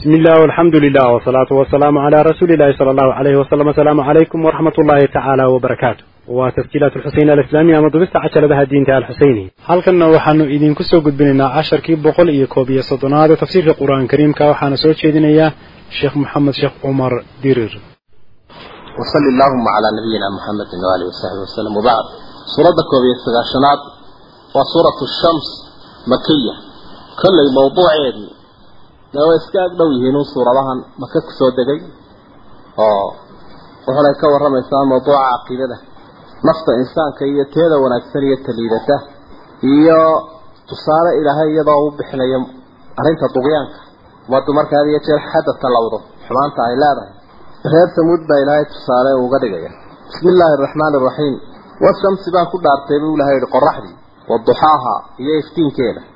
بسم الله والحمد لله والصلاة والسلام على رسول الله صلى الله عليه وسلم السلام عليكم ورحمة الله تعالى وبركاته وتسجيلات الحسين الإسلامية مضبست عشر بها الدين تعالى الحسيني هل كنا وحنو إذن كسو قد بننا عشر كي بقول إيه كوبية صدنا هذا تفسير القرآن الكريم كوحانا سوى شيدنا إياه الشيخ محمد شيخ عمر ديرر وصل اللهم على نبينا محمد وآله وصحبه وسلم وبعد سورة كوبية سغاشنات وسورة الشمس مكية كل موضوع dee way iska ag dhow yihiin yihiinun suuradahan maka ku soo degay? Oh. Oo wuxunay ka warramaysaa mawduuca caqiidada. Nafta insaanka iyo teeda wanaagsan iyo taliidata iyo tusaale ilaahay iyadoo u bixinaya arrinta duqyaanka. Umaddu marka iyo jeer xadad ka lawdo xumaanta ay leedahay. Reer samuud baa ilaahay tusaale uga dhigaya. Bismi illaahi araxmaani araxiim washamsi baan ku dhaartay buu ilahay yihi qoraxdii wa iyo iftiinkeeda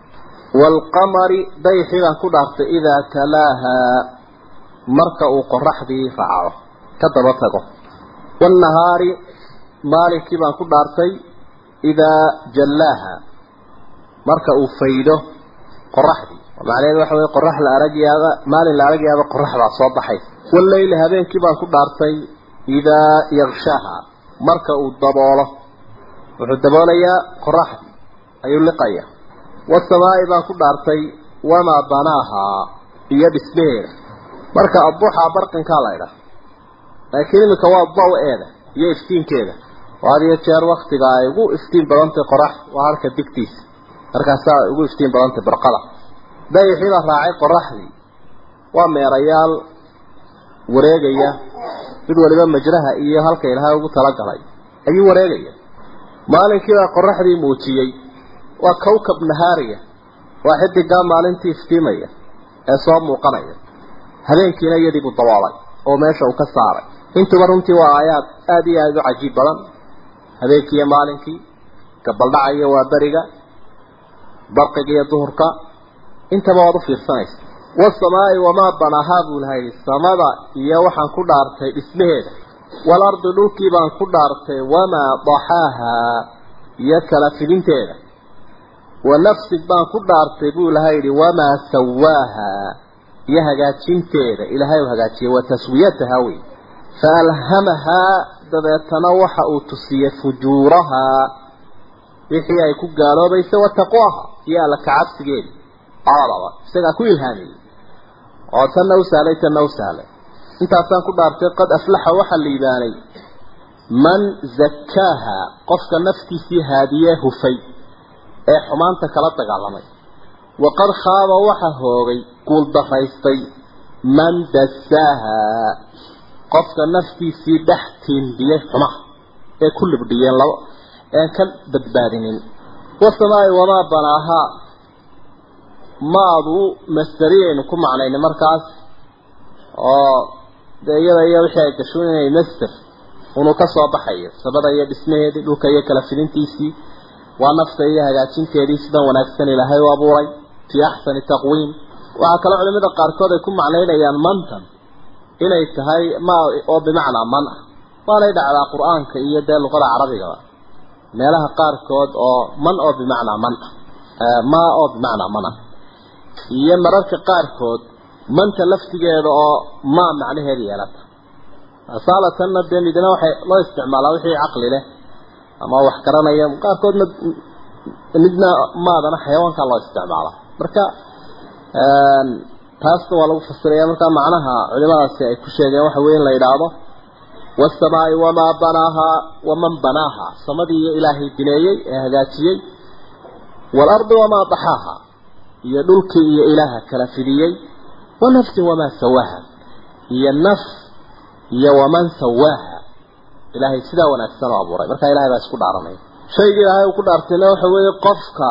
waalqamari dayxii baan ku dhaartay idaa talaahaa marka uu qoraxdii raaco ka daba tago waannahaari maalinkii baan ku dhaartay idaa jallaaha marka uu faydo qoraxdii macnaheedu waxa weye qorax la aragyaaba maalin la aragyaaba qorax baa soo baxay wallayli habeenkii baan ku dhaartay idaa yakshaha marka uu daboolo wuxuu daboolayaa qoraxdii ayuu liqaya wasamaa'i baan ku dhaartay wamaa banaahaa iyo dhismaheeda marka adduxaa barqinkaa la ydhaha laakiin iminka waa daw-eeda iyo iftiinkeeda oo had iyo jeer waktiga ay ugu iftiin badantay qorax waa halka digtiisa markaasaa ugu iftiin badantay barqada dayixii baa raacay qoraxdii waa meerayaal wareegaya mid waliba majraha iyo halka ilaahay ugu talagalay ayuu wareegaya maalinkii baa qoraxdii muujiyey waa kawkab nahaariya. Waa xidigaa maalintii iftiimaya ee soo muuqanaya. Habeenkiina iyadii buu daboolay oo meesha uu ka saaray. Intuba runtii waa aayaad aada iyo aada u cajiib badan. Habeenkii iyo maalinkii gabaldhacayo waa beriga barqiga iyo duhurka intaba waad u fiirsanaysa. Wasamaa'i wamaa banaahaa buu lahay samada iyo waxaan ku dhaartay dhismaheeda. Walardi dhulkii baan ku dhaartay. Wamaa daxaahaa iyo kala fidinteeda wa nafsin baan ku dhaartay buu ilahay yidhi wamaa sawaahaa iyo hagaajinteeda ilaahay u hagaajiyey wa taswiyatahaa wey fa alhamahaa dabeetana waxa uu tusiyey fujuurahaa wixii ay ku gaaloobaysa wa taqwaaha. Iyo alla kacabsigeeda labadaba isagaa ku ilhaamiyey. Oo tanna u sahlay tanna u sahlay intaasaan ku dhaartay qad aflaxa waxaa liibaanay man zakkaaha qofka naftiisii haadiyee hufay ee xumaanta kala dagaalamay. Waqad khaaba waxa hoogay guuldaraystay man dasaaha qofka naftiisii dhex tiindiyey xumaha ee ku libdhiyeen laba een ka badbaadinin. Wasamaa'i wamaa banaahaa maadu masdariyaynu ku macnayna markaas oo dee iyada iyo wixii ay gasho inay master unuu ka soo baxayo sabada iyo dhismaheedii dhulka iyo kala fidintiisii waa nafta iyo hagaajinteedii sidan wanaagsan ilaahay u abuuray fii axsani taqwiim. Waxaa kaloo culimada qaarkood ay ku macnaynayaan mantan inay tahay ma oo bimacnaa man ah. Waanay dhacdaa qur'aanka iyo dee luqada carabigaba meelaha qaarkood oo man oo bimacnaa man ah ma oo bimacnaa man ah. Iyo mararka qaarkood manta laftigeeda oo maa macnaheeda yeelata. Asalatanna dee midna waxay loo isticmaalaa wixii caqli leh ama wax garanaya qaarkoodna midna maadana xayawaankaa loo isticmaalaa marka taasna waa lagu fasiraya marka macnaha culimadaasi ay ku sheegeen waxa weeye in la yidhaahdo wasamaa'i wamaa banaahaa waman banaahaa samadii iyo ilaahay bineeyey ee hagaajiyey. Waalardi wamaa daxaaha iyo dhulkii iyo ilaaha kala fidiyey. Wa nafsin wamaa sawaaha. Iyo naf iyo waman sawaaha ilaahay sidaa wanaagsan oo abuuray. Marka ilaahay baa isku dhaaranaya shayga ilaahay uu ku dhaartayna waxa weeye qofka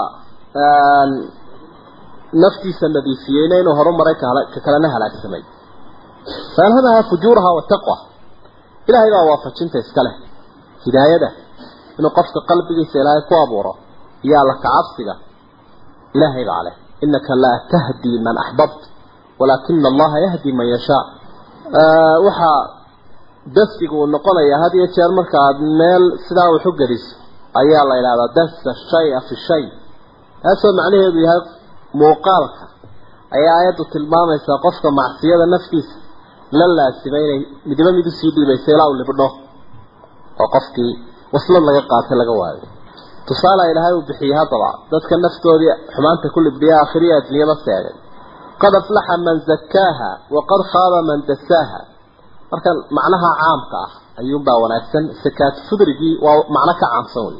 naftiisa nadiifiyeyna inuu horumaray ka kalena halaagsamay faalhamaha fujuuraha wataqwa ilaahay baa waafajinta iska leh. Hidaayada. Inuu qofka qalbigiisa ilaahay ku abuuro. Iyo alla kacabsiga. Ilaahay baa leh. Innaka laa tahdii man axbabta walaakina allaha yahdi man yashaa waxaa dasigu uu noqonayaa had iyo jeer marka aad meel sidaa wax u geliso ayaa la idhahdaa dasa shay-a fi shay. Taasoo macnaheedu yahay muuqaalka. Ayaa aayaddu tilmaamaysaa qofka macsiyada naftiisa la laasima inay midiba mid u sii dhiibayso ilaa uu libdho oo qofkii waslad laga qaatay laga waayo. Tusaala ilaahay uu bixiyey haddaba dadka naftoodii xumaanta ku libdhiya aakhiriya adduunyada seegay qad aflaxa man zakaaha waqad khaaba man dasaaha marka macnaha caamka ah ayuunbaa wanaagsan sakaat fudrigii waa macno ka caamsan wey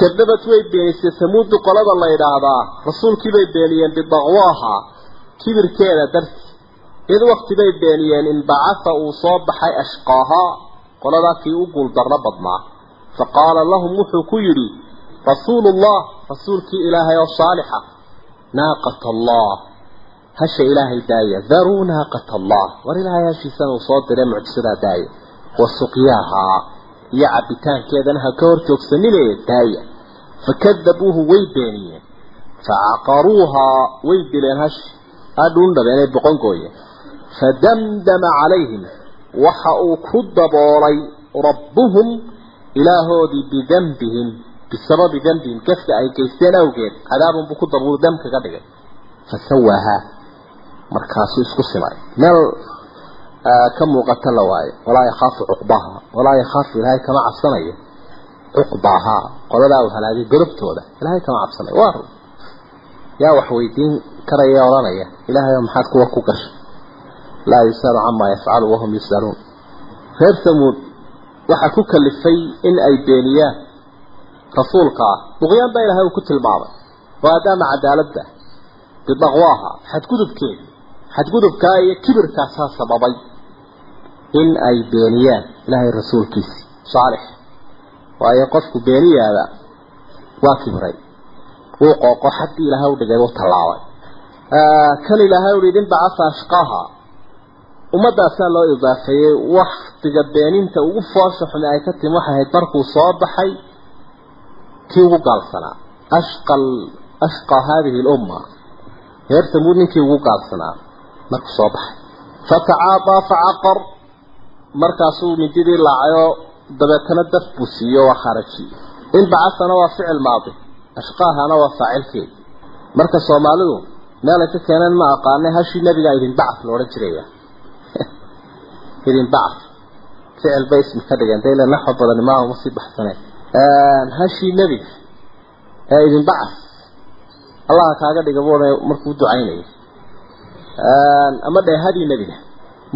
kadabad way beenisay samuudu qolada la yidhaahdaa rasuulkii bay beeniyeen bidaqwaaha kibirkeeda darti id wakti bay beeniyeen in bacatha uu soo baxay ashqaahaa qoladaa kii u guuldarro badnaa. Fa qaala lahum wuxuu ku yidhi rasuulu ullah rasuulkii ilaahay oo saalixa naaqata allah hasha ilaahay daaya daruu naaqata allah. War ilaahay hashiisana uu soo diray mucjisadaa daaya wa suqyaahaa iyo cabitaankeedana ha ka hor joogsanine daaya fakadabuuhu way beeniyeen facaqaruuhaa way dileen hashi adhuundhabeenay boqon gooyeen. Fadamdama calayhim waxa uu ku daboolay rabbuhum ilaahoodii bidambihim bisababi markaasuu isku simay meel ka muuqata la waayo. Walaa yakhaafu cuqbaha walaa yakhaafu ilaahay kama cabsanayo. Cuqbahaa qoladaa uu halaagay gorobtooda ilaahay kama cabsanayo waa run. Yaa wax weydiin karaya odhanaya. Ilaahay maxaad kuwa ku gashay laa yusalu camaa yafcalu wahum yusaluun reer samuud waxaa ku kalifay in ay beeniyaan rasuulka ah. Buqyaan baa ilaahay uu ku tilmaamay. Maadaama cadaaladda. Bidaqwaaha xadgudubkeeda xadgudubkaa iyo kibirkaasaa sababay in ay beeniyaan ilaahay rasuulkiisi saalix. Waayo qofku beeniyaada waa kibray. Wuu qooqo xaddii ilaahay u dhigay u tallaabay. Kan ilaahay uhi idin bacasa ashqaaha. Ummadaasaa loo idaafeeyey waktiga beeninta ugu foosha xumi ay ka timi waxay ahayd markuu soo baxay kii ugu gaalsanaa. Ashqal ashqa haadihi lumma. Reer samuud ninkii ugu gaalsanaa markuu soo baxay. Fatacaadaa facaqar markaasuu mindidii laacayoo dabeetana daf buu siiyo waa kharaji in bacasana waa ficil maadi. Ashqaahana waa faacilkeed marka soomaalidu meelay ka keeneen ma aqaanay hashii nebigaa idin bacas la odhan jiraya idin bacas ficil bay ismi ka dhigeen. Dayla naxwa badani maaha uma sii baxsaneen hashii nebiga ee idin bacas allaha kaaga dhiga buuna markuu ducaynayo ama dheehadii nebiga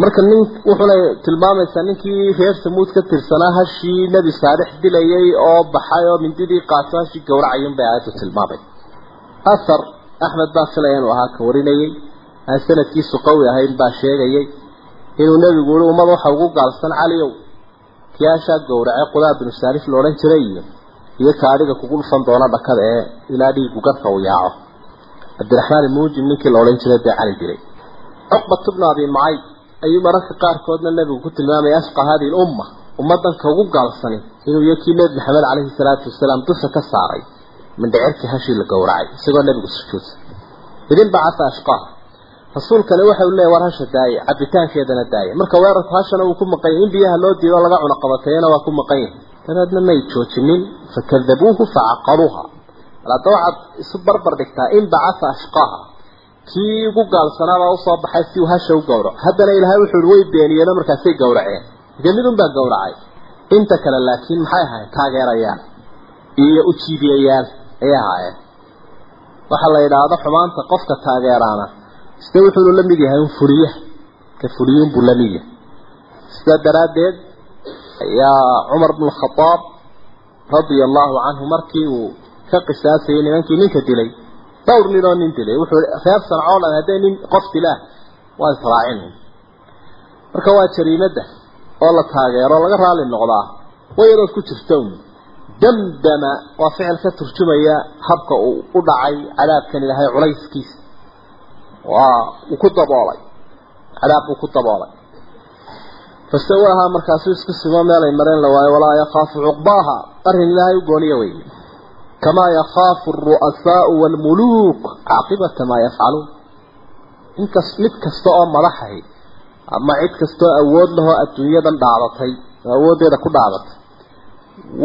marka nin wuxuuna tilmaamaysaa ninkii reer samuud ka tirsanaa hashii nebi saalix dilayay oo baxay oo mindidii qaato hashii gowracayun bay aayaddu tilmaamay. Asar axmed baa filaya inuu ahaa ka warinayey aan sanadkiisu qawi ahayn baa sheegayay inuu nebigu yihi ummad waxa ugu gaalsan caliow kii hashaa gowrace qudaa binu saalif la odhan jiray iyo iyo ka adhiga kugu dhufan doona dhakada ee ilaa dhiigu garka uu yaaco. Cabdiraxmaan imuujim ninkii la odhan jiray bee cali dilay cuqbat bnu abi mucayd ayuu mararka qaarkoodna nebigu ku tilmaamaya ashqa hadihi lumma ummadanka ugu gaalsani inuu iyo kii nebi maxamed caleyhi salaatu wasalaam dusha ka saaray mindhicirkii hashii la gowracay isagoo nebigu sujuudsan idin bacasa ashqaaha rasuulkani waxa uu leeyahay war hasha daaya cabitaankeedana daaya marka weerarku hashana uu ku maqan yahay in biyaha loo diido laga cuno qabateeyana waa ku maqan yahay. Dabeedna may joojinin fakadabuuhu facaqaruuha hadda waxaad isu barbar dhigtaa in bacasa ashqaaha kii ugu gaalsanaabaa u soo baxay si uu hasha u gowraco. Haddana ilaahay wuxuu way beeniyeeno markaasay gowraceen. Dee midun baa gowracay. Inta kale laakiin maxay ahaayeen? Taageerayaan. Iyo ujiibiyayaal ayay ahaayeen. Waxaa la yidhaahdo xumaanta qofka taageeraana sida wuxuunu la mid yahay un fuliyaha ka fuliyuun buu la mid yahay. Sidaa daraaddeed ayaa cumar bnu khadaab radia allahu canhu markii uu ka qisaasayay nimankii ninka dilay dhowr nin oo nin dilay. Wuxuu reer sanco dhan hadday nin qof dilaan waa israacin marka waa jariimadda oo la taageero laga raali noqdaa way yadood ku jirta damdama waa ficil ka turjumaya habka uu u dhacay cadaabkan ilaahay culayskiisa waa uu ku daboolay cadaab uu ku daboolay. Fasawaaha markaasuu isku simo meelay mareen la waayo walaa yakhaafu cuqbaaha. Arrin ilaahay u gooniya wey alru'asaau waalmuluuk caaqibata maa yafcaluun inkas mid kasta oo madaxahi ama cid kastaoo awood lahoo adduunyadan dhaadatay oo awooddeeda ku dhaadatay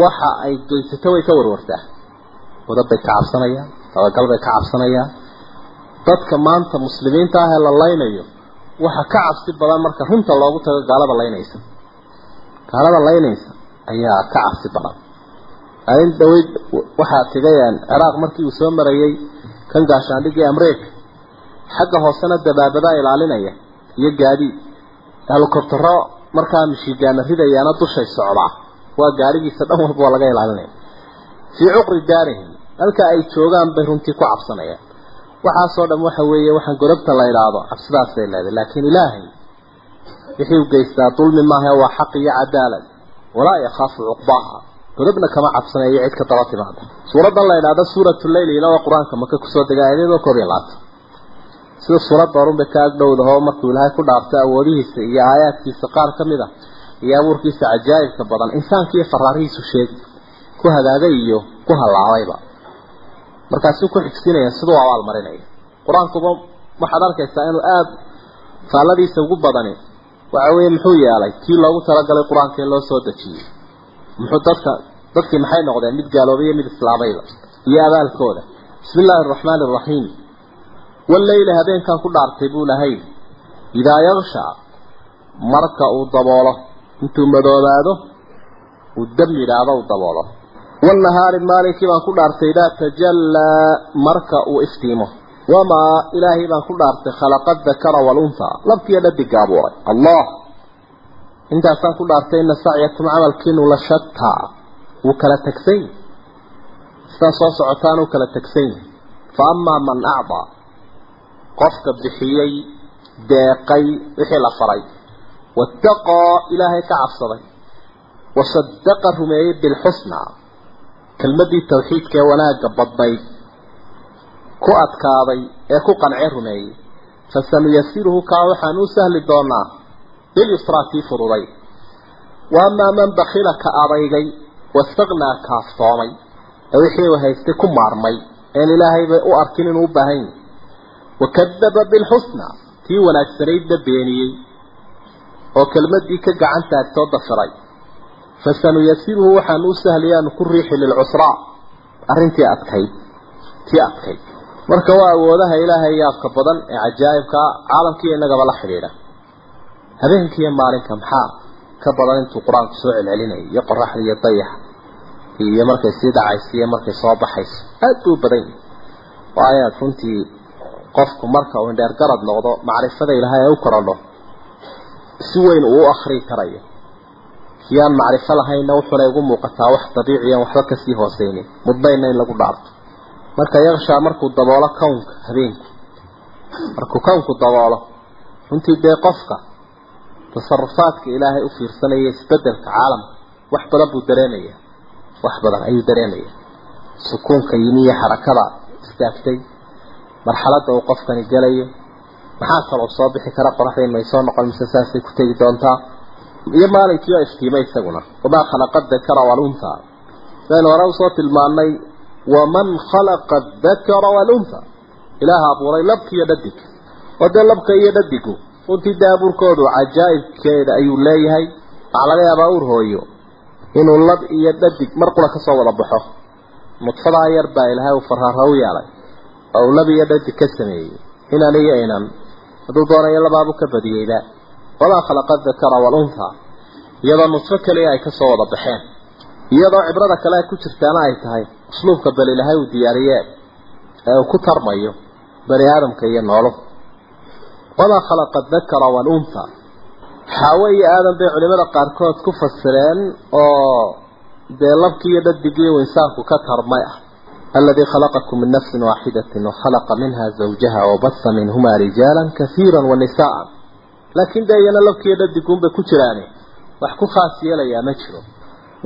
waxa ay geysato way ka warwartaa wadab bay ka cabsanayaan dabagal bay ka cabsanayaan dadka maanta muslimiinta ah ee la laynayo waxa ka cabsi badan marka runta loogu tago gaalada laynaysa gaalada laynaysa ayaa ka cabsi badan arrin dhaweyd waxaa tegayaan ciraaq markii uu soo marayay kan gaashaandhigii amreeka xagga hoosena dabaabadaa ilaalinaya iyo gaadiid helikobtaro markaa mishigaana ridayaana dushay socdaa. Waa gaarigiisa dhan walba waa laga ilaalinaya. Fii cuqri daarihim halka ay joogaan bay runtii ku cabsanayaan. Waxaasoo dhan waxa weeye waxaan godobta la idhaahdo cabsidaasay leedahay laakiin ilaahay wixii u geystaa dulmi maaha waa xaq iyo cadaalad. Walaa yakhaafu cuqbaaha godobna kama cabsanayo cid ka daba timaada suuradan la idhaahdo suuratu leyl ilaa qur'aanka maka ku soo degay aayadoo koob iyo labaatan sida suuradda horunbay ka agdhowdaho markuu ilaahay ku dhaartay awoodihiisa iyo aayaadkiisa qaar ka mid a iyo abuurkiisa cajaa'ibka badan insaanka iyo faraarihiisu sheegi ku hagaagay iyo ku hallaabayba markaasuu ku xigsinaya siduu abaal marinaya. Qur'aankuba waxaad arkaysaa inuu aada faalladiisa ugu badani waxa weeye muxuu yeelay kii loogu talagalay qur'aanka in loo soo dejiyey muxuu dadka dadkii maxay noqdeen? Mid gaaloobay iyo mid islaamayba iyo abaalkooda. Bismi illaahi araxmaani araxiim wallayli habeenkan ku dhaartay buu lahayd. Idaa yakshaa marka uu daboolo. Intuu madoobaado uu dam yidhaahdo uu daboolo. Waalnahaari maalinkii baan ku dhaartay idaa tajallaa marka uu iftiimo. Wamaa ilaahay baan ku dhaartay khalaqad dakara waalunhaa labkiiyo dhadigga abuuray allah! intaasaan ku dhaartay ina sacyakum camalkiinu la shataa wuu kala tagsan yahy sidaa soo socotaan uu kala tegsan yahay fa amaa man acdaa qofka bixiyey deeqay wixii la faray. Waataqaa ilaahay ka cabsaday. Wa sadaqa rumeeyey bilxusnaa kelmaddii tawxiidka ee wanaagga badnayd ku adkaaday ee ku qancee rumeeyey. Fasanuyasiruhu kaa waxaan u sahli doonaa bilyusraa kii furuday wa amaa man bakila ka adaygay wastaknaa kaaftoomay ee wixii uu haystay ku maarmay een ilaahayba u arkin inuu u baahan yahay wakadaba bilxusna tii wanaagsanaydna beeniyey oo kelmadii ka gacan taagtoo dafiray fasanuyasiruhu waxaan u sahlayaanu ku riixi lilcusraa arrintii adkayd tii adkayd marka waa awoodaha ilaahay yaabka badan ee cajaa'ibka caalamkiiyo innagaba la xidhiidha habeenkiiyo maalinka maxaa ka badan intuu qur'aanku soo celcelinayay iyo qoraxda iyo dayaxa iyo markay sii dhacayso iyo markay soo baxayso? Aada buu badan yahay. Waa runtii qofku marka uu indheer garad noqdo macrifada ilaahay ay u korodho si weyn uu u akrii karayo. Yaan macrifo lahayna wuxuuna igu muuqataa wax dabiiciyan waxba ka sii hooseynin mudnayna in lagu dhaarto. Marka yakshaa markuu daboolo kownka habeenku markuu kownku daboolo runtii dee qofka tasarufaadka ilaahay u fiirsanaya isbeddelka caalamka. Wax badan buu dareemaya. Wax badan ayuu dareemaya. Sukuunka yimi iyo xarakada istaagtay. Marxaladda uu qofkani gelayo. Maxaa kaloo soo bixi kara qoraxdayn may soo noqon mise saasay ku tegi doontaa? Iyo maalinkii oo iftiimay isaguna. Wamaa khalaqa dakara walunta saynu hore u soo tilmaanay waman khalaqa dakara walunta runtii dee abuurkoodu cajaa'ibkeeda ayuu leeyahay waxaa laga yaabaa uur hooyo inuu lab iyo dhadig mar qura ka soo wada baxo. Nudfadaa yar baa ilaahay uu farhaara u yeelay oo uu lab iyo dhadig ka sameeyey. Inan iyo inan hadduu doonayo labaabu ka badiyeyba wamaa khalaqa dakara walunha iyadoo nudfo keliya ay ka soo wada baxeen. Iyadoo cibrada kale ku jirtaana ay tahay usluubka bal ilaahay uu diyaariyee ee uu ku tarmayo bani aadamka iyo noolo wamaa khalaqa dakara walunha xaawe iyo aadan bay culimada qaarkood ku fasireen oo dee labkii iyo dhadigii uu insaanku ka tarmay ah الذي خلقكم من نفس واحدة وخلق منها زوجها وبث منهما رجالا كثيرا ونساء لكن داينا لو كيدا ديكم بكتراني وحكو خاصية ليا مجرو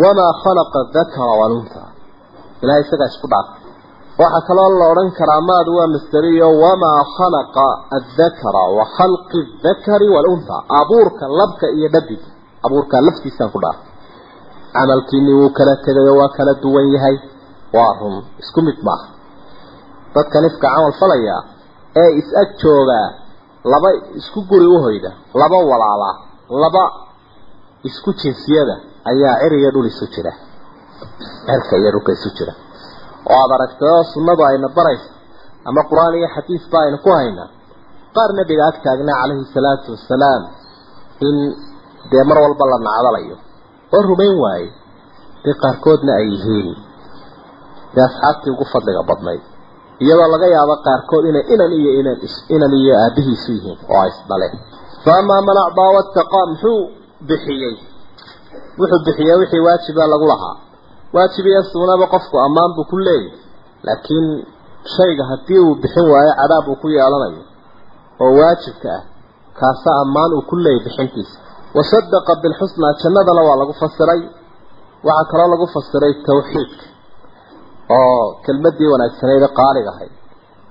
وما خلق الذكر والأنثى إلهي waxaa kaloo la odhan karaa maad waa masderiyo wamaa khalaqa addakara wa khalqi adakari walunha abuurka labka iyo dhabiga abuurka laftiisaan ku dhaafay camalkiini wuu kala tegayo waa kala duwan yahay. Waa run isku mid maaha dadka nifka camal falaya ee is-ag joogaa laba isku guri uhoyda laba walaala laba isku jinsiyada ayaa ciriga dhul isu jira. Cirka iyo dhulka isu jira oo aad aragtay sunnadu ayna baraysa ama qur'aan iyo xadiis ba aynu ku haynaa qaar nabiga ag taagnaa calayhi salaatu wasalaam in dee mar walba la nacdalayo. Oo rumayn waaye dee qaarkoodna ay yihiin. Dee asxaabtii ugu fadliga badnayd. Iyadoo laga yaabo qaarkood inay inan iyo inan inan iyo aabihiisu yihiin oo ay isdhaleen faamaa man acdaa wattaqaa muxuu bixiyey. Wuxuu bixiyey wixii waajiba lagu lahaa waajib iyo suunaba qofku ammaan buu ku leeyahy laakiin shayga haddii uu bixin waayo cadaab uu ku yeelanayo oo waajibka ah kaasa ammaan uu ku leeyahy bixintiisa. Wasadaqa bilxusnaa jannadana waa lagu fasiray. Waxaa kaloo lagu fasiray tawxiidka oo kelmadii wanaagsaneyd ee qaaliga ahayd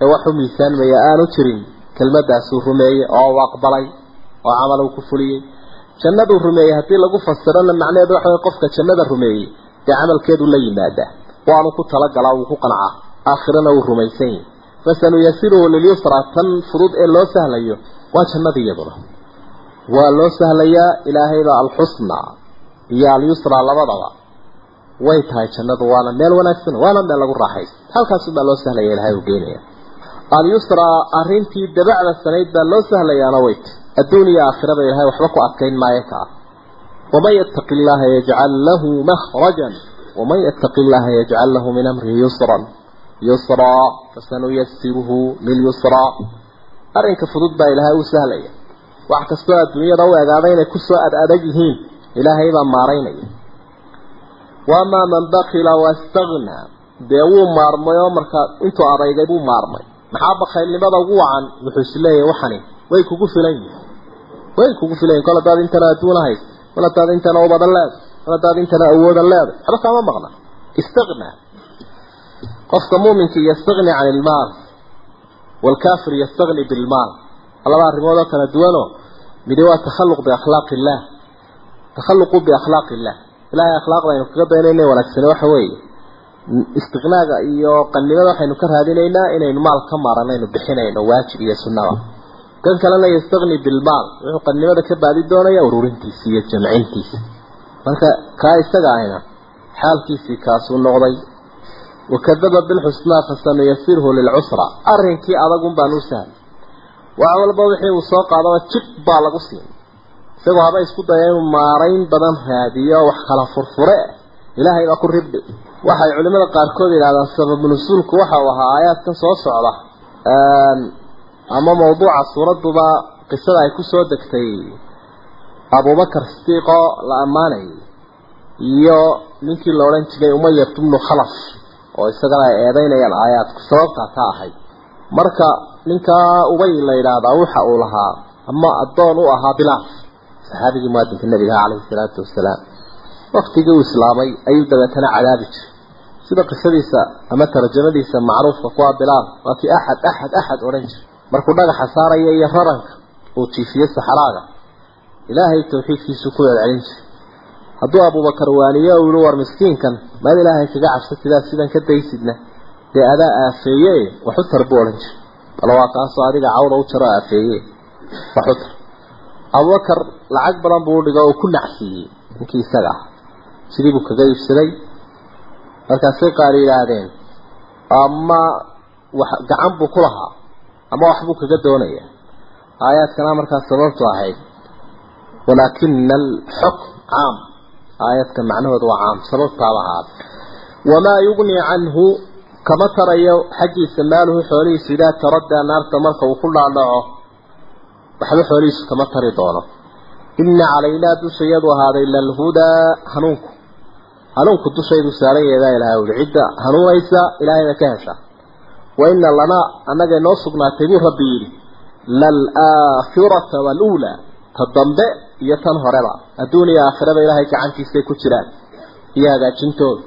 ee waxu miisaanmaya aanu jirin kelmadaasuu rumeeyey oo u aqbalay oo camal uu ku fuliyey. Jannaduu rumeeyey haddii lagu fasirana macnaheedu waxa way qofka jannada rumeeyey dee camalkeedu la yimaadaa. Waanu ku talagalaa wuu ku qancaa aakhirana wuu rumaysan yahay. Fasanuyasiruhu lilyusra tan fudud ee loo sahlayo waa jannada iyaduna. Waa loo sahlayaa ilaahayba alxusna iyo alyusra labadaba. Way tahay jannadu waana meel wanaagsan waana meel lagu raaxaysto. Halkaasubaa loo sahlaya ilahay uu geynaya alyusra arrintii dabacda sanayd baa loo sahlayaana way tahy adduun iyo aakhiraba ilahay waxba ku adkayn maayo ka waman yattaqi llaha yajcal lahu mahrajan waman yattaqi llaha yajcal lahu min amrihi yusran yusraa fasanuyasiruhu lilyusraa arrinka fudud baa ilaahay u sahlaya wax kastoo adduunyada u egaaday inay ku soo ad adag yihiin ilaahay baa maaraynaya. wamaa man bakila wastagnaa dee wuu maarmay oo markaa intuu adaygay buu maarmay. Maxaa bakaylnimada ugu wacan? Wuxuu is leeyahay waxani way hadaad intana intana ubadan leeday hadaad intana awoodan leeday waxba kaama maqna istagnaa qofka muuminka yastagni can ilmaal waalkaafir yastagni bilmaal laba arrimood oo kala duwanoo midi waa takhalluq biakhlaaqi illaah takhalluqu biakhlaaqi ilahay akhlaaqda aynu kaga daynayna wanaagsane waxa weeye istiqnaaga iyo qannimada waxaynu ka raadinaynaa inaynu maal ka maaranaynu bixinayno waajib iyo sunnada kan kalena yastagni bilmaal wuxuu qannimada ka baadi doonaya ururintiisa iyo jamcintiisa. Marka kaa isaga ahna xaalkiisii kaasuu noqday. Wakadaba bilxusnaa fasanuyasirhu lilcusra. Arrinkii adagun baan u sahlay. Wax walba wixii uu soo qaadaba jib baa lagu siin. Isagoo haba isku daya inuu maarayn badan raadiyo wax kala furfure. Ilaahay baa ku ribdhi waxay culimada qaarkood yidhahdaan sababu nusuulku waxa uu ahaa aayaadkan soo socda ama mawduuca suuraduba qisada ay ku soo degtay abubakar sidiiqoo la ammaanayay iyo ninkii la odhan jiray umayat bnu khalaf oo isagana ay eedeynayaan aayaadku sababtaa ka ahayd marka ninkaa ubay la yidhaahdaa waxa uu lahaa ama addoon u ahaa bilaal saxaabigii muadinka nabiga calayhi salaatu wasalaam waktigii uu islaamay ayuu dabeetana cadaabi jiray. Sida qisadiisa ama tarjamadiisa macruufka kuwa bilaal waa kii axad axad axad odhan jiray markuu dhagaxa saaraya iyo raranka uu jiifiyo saxraaga ilaahay tawxiidkiisu ku celcelin jiray. Hadduu abubakar waaniyo uu yihi war miskiinkan maad ilaahay kaga cabsatidaa sidan ka daysidna dee adaa aafeeye? Waxu tar buu odhan jiray. Bal waa kaasoo adiga cawda u jaro aafeeye. Waxu tar. Abubakar lacag badan buu udhiga oo ku nacsiiyey ninkii isaga ah. Sidii buu kaga iibsaday. Markaasay qaar yidhaahdeen ama gacan buu ku lahaa ama waxbuu kaga doonaya. Aayaadkana markaas sababtu ahayd walaakina alxukm caam. Aayadka macnahooda waa caam sababtaaba ahaada wamaa yugnii canhu kama tarayo xaggiisa maaluhu xoolihiisu idaa taraddaa naarta marka uu ku dhaadhaco waxba xoolihiisu kama tari doono. Ina calaynaa dushayadu ahaaday lalhudaa hanuunku. Hanuunku dushaydu saaran yeedaa ilahay uli cidda hanuunaysa ilaahayna ka hesha wa ina lanaa annagay noo sugnaatay buu rabbi yidhi laalaakhirata waaluulaa ta dambe iyo tan horeba. Adduun iyo aakhiraba ilaahay gacantiisay ku jiraan. Iyo hagaajintooda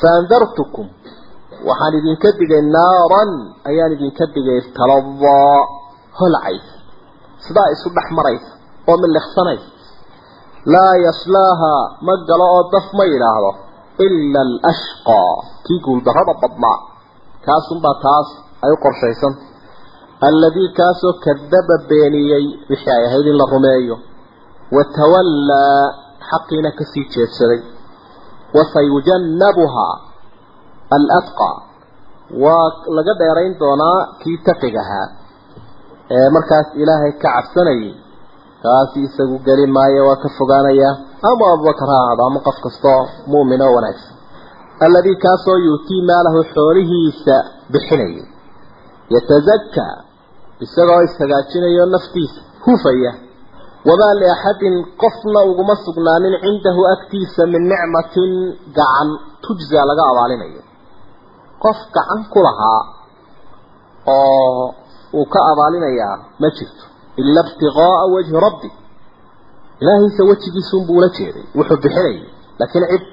faandartukum waxaan idinka digay naaran ayaan idinka digay taladaa holcaysa sidaa isu dhex maraysa oo miliqsanaysa laa yaslaaha ma galo oo daf ma yidhaahdo ila alashqaa. Kii guuldarrada badnaa kaasunbaa taas ay u qorshaysanta alladii kaasoo kadaba beeniyey wixii ay ahayd in la rumeeyo watawallaa xaqiina ka sii jeedsaday. Wasayujannabuhaa alatqaa waa laga dheerayn doonaa kii taqiga ahaa. Ee markaas ilaahay ka cabsanayay kaasi isagu geli maayo waa ka fogaanaya. Ama abubakar ha ahaado ama qof kastoo mu'min oo wanaagsan alladii kaasoo yuutii maalahu xoolihiisa bixinayay yatazakaa isagoo ishagaajinayo naftiisa hufaya. Wamaa liaxadin qofna uguma sugnaanin cindahu agtiisa min nicmatin gacan tujza laga abaalinayo. Qof gacan ku lahaa oo uu ka abaalinayaa ma jirto. Ila ibtiqaa'a wajhi rabbi. Ilaahiisa wejigiisuunbuu ula jeeday wuxuu bixinayay laakiin cid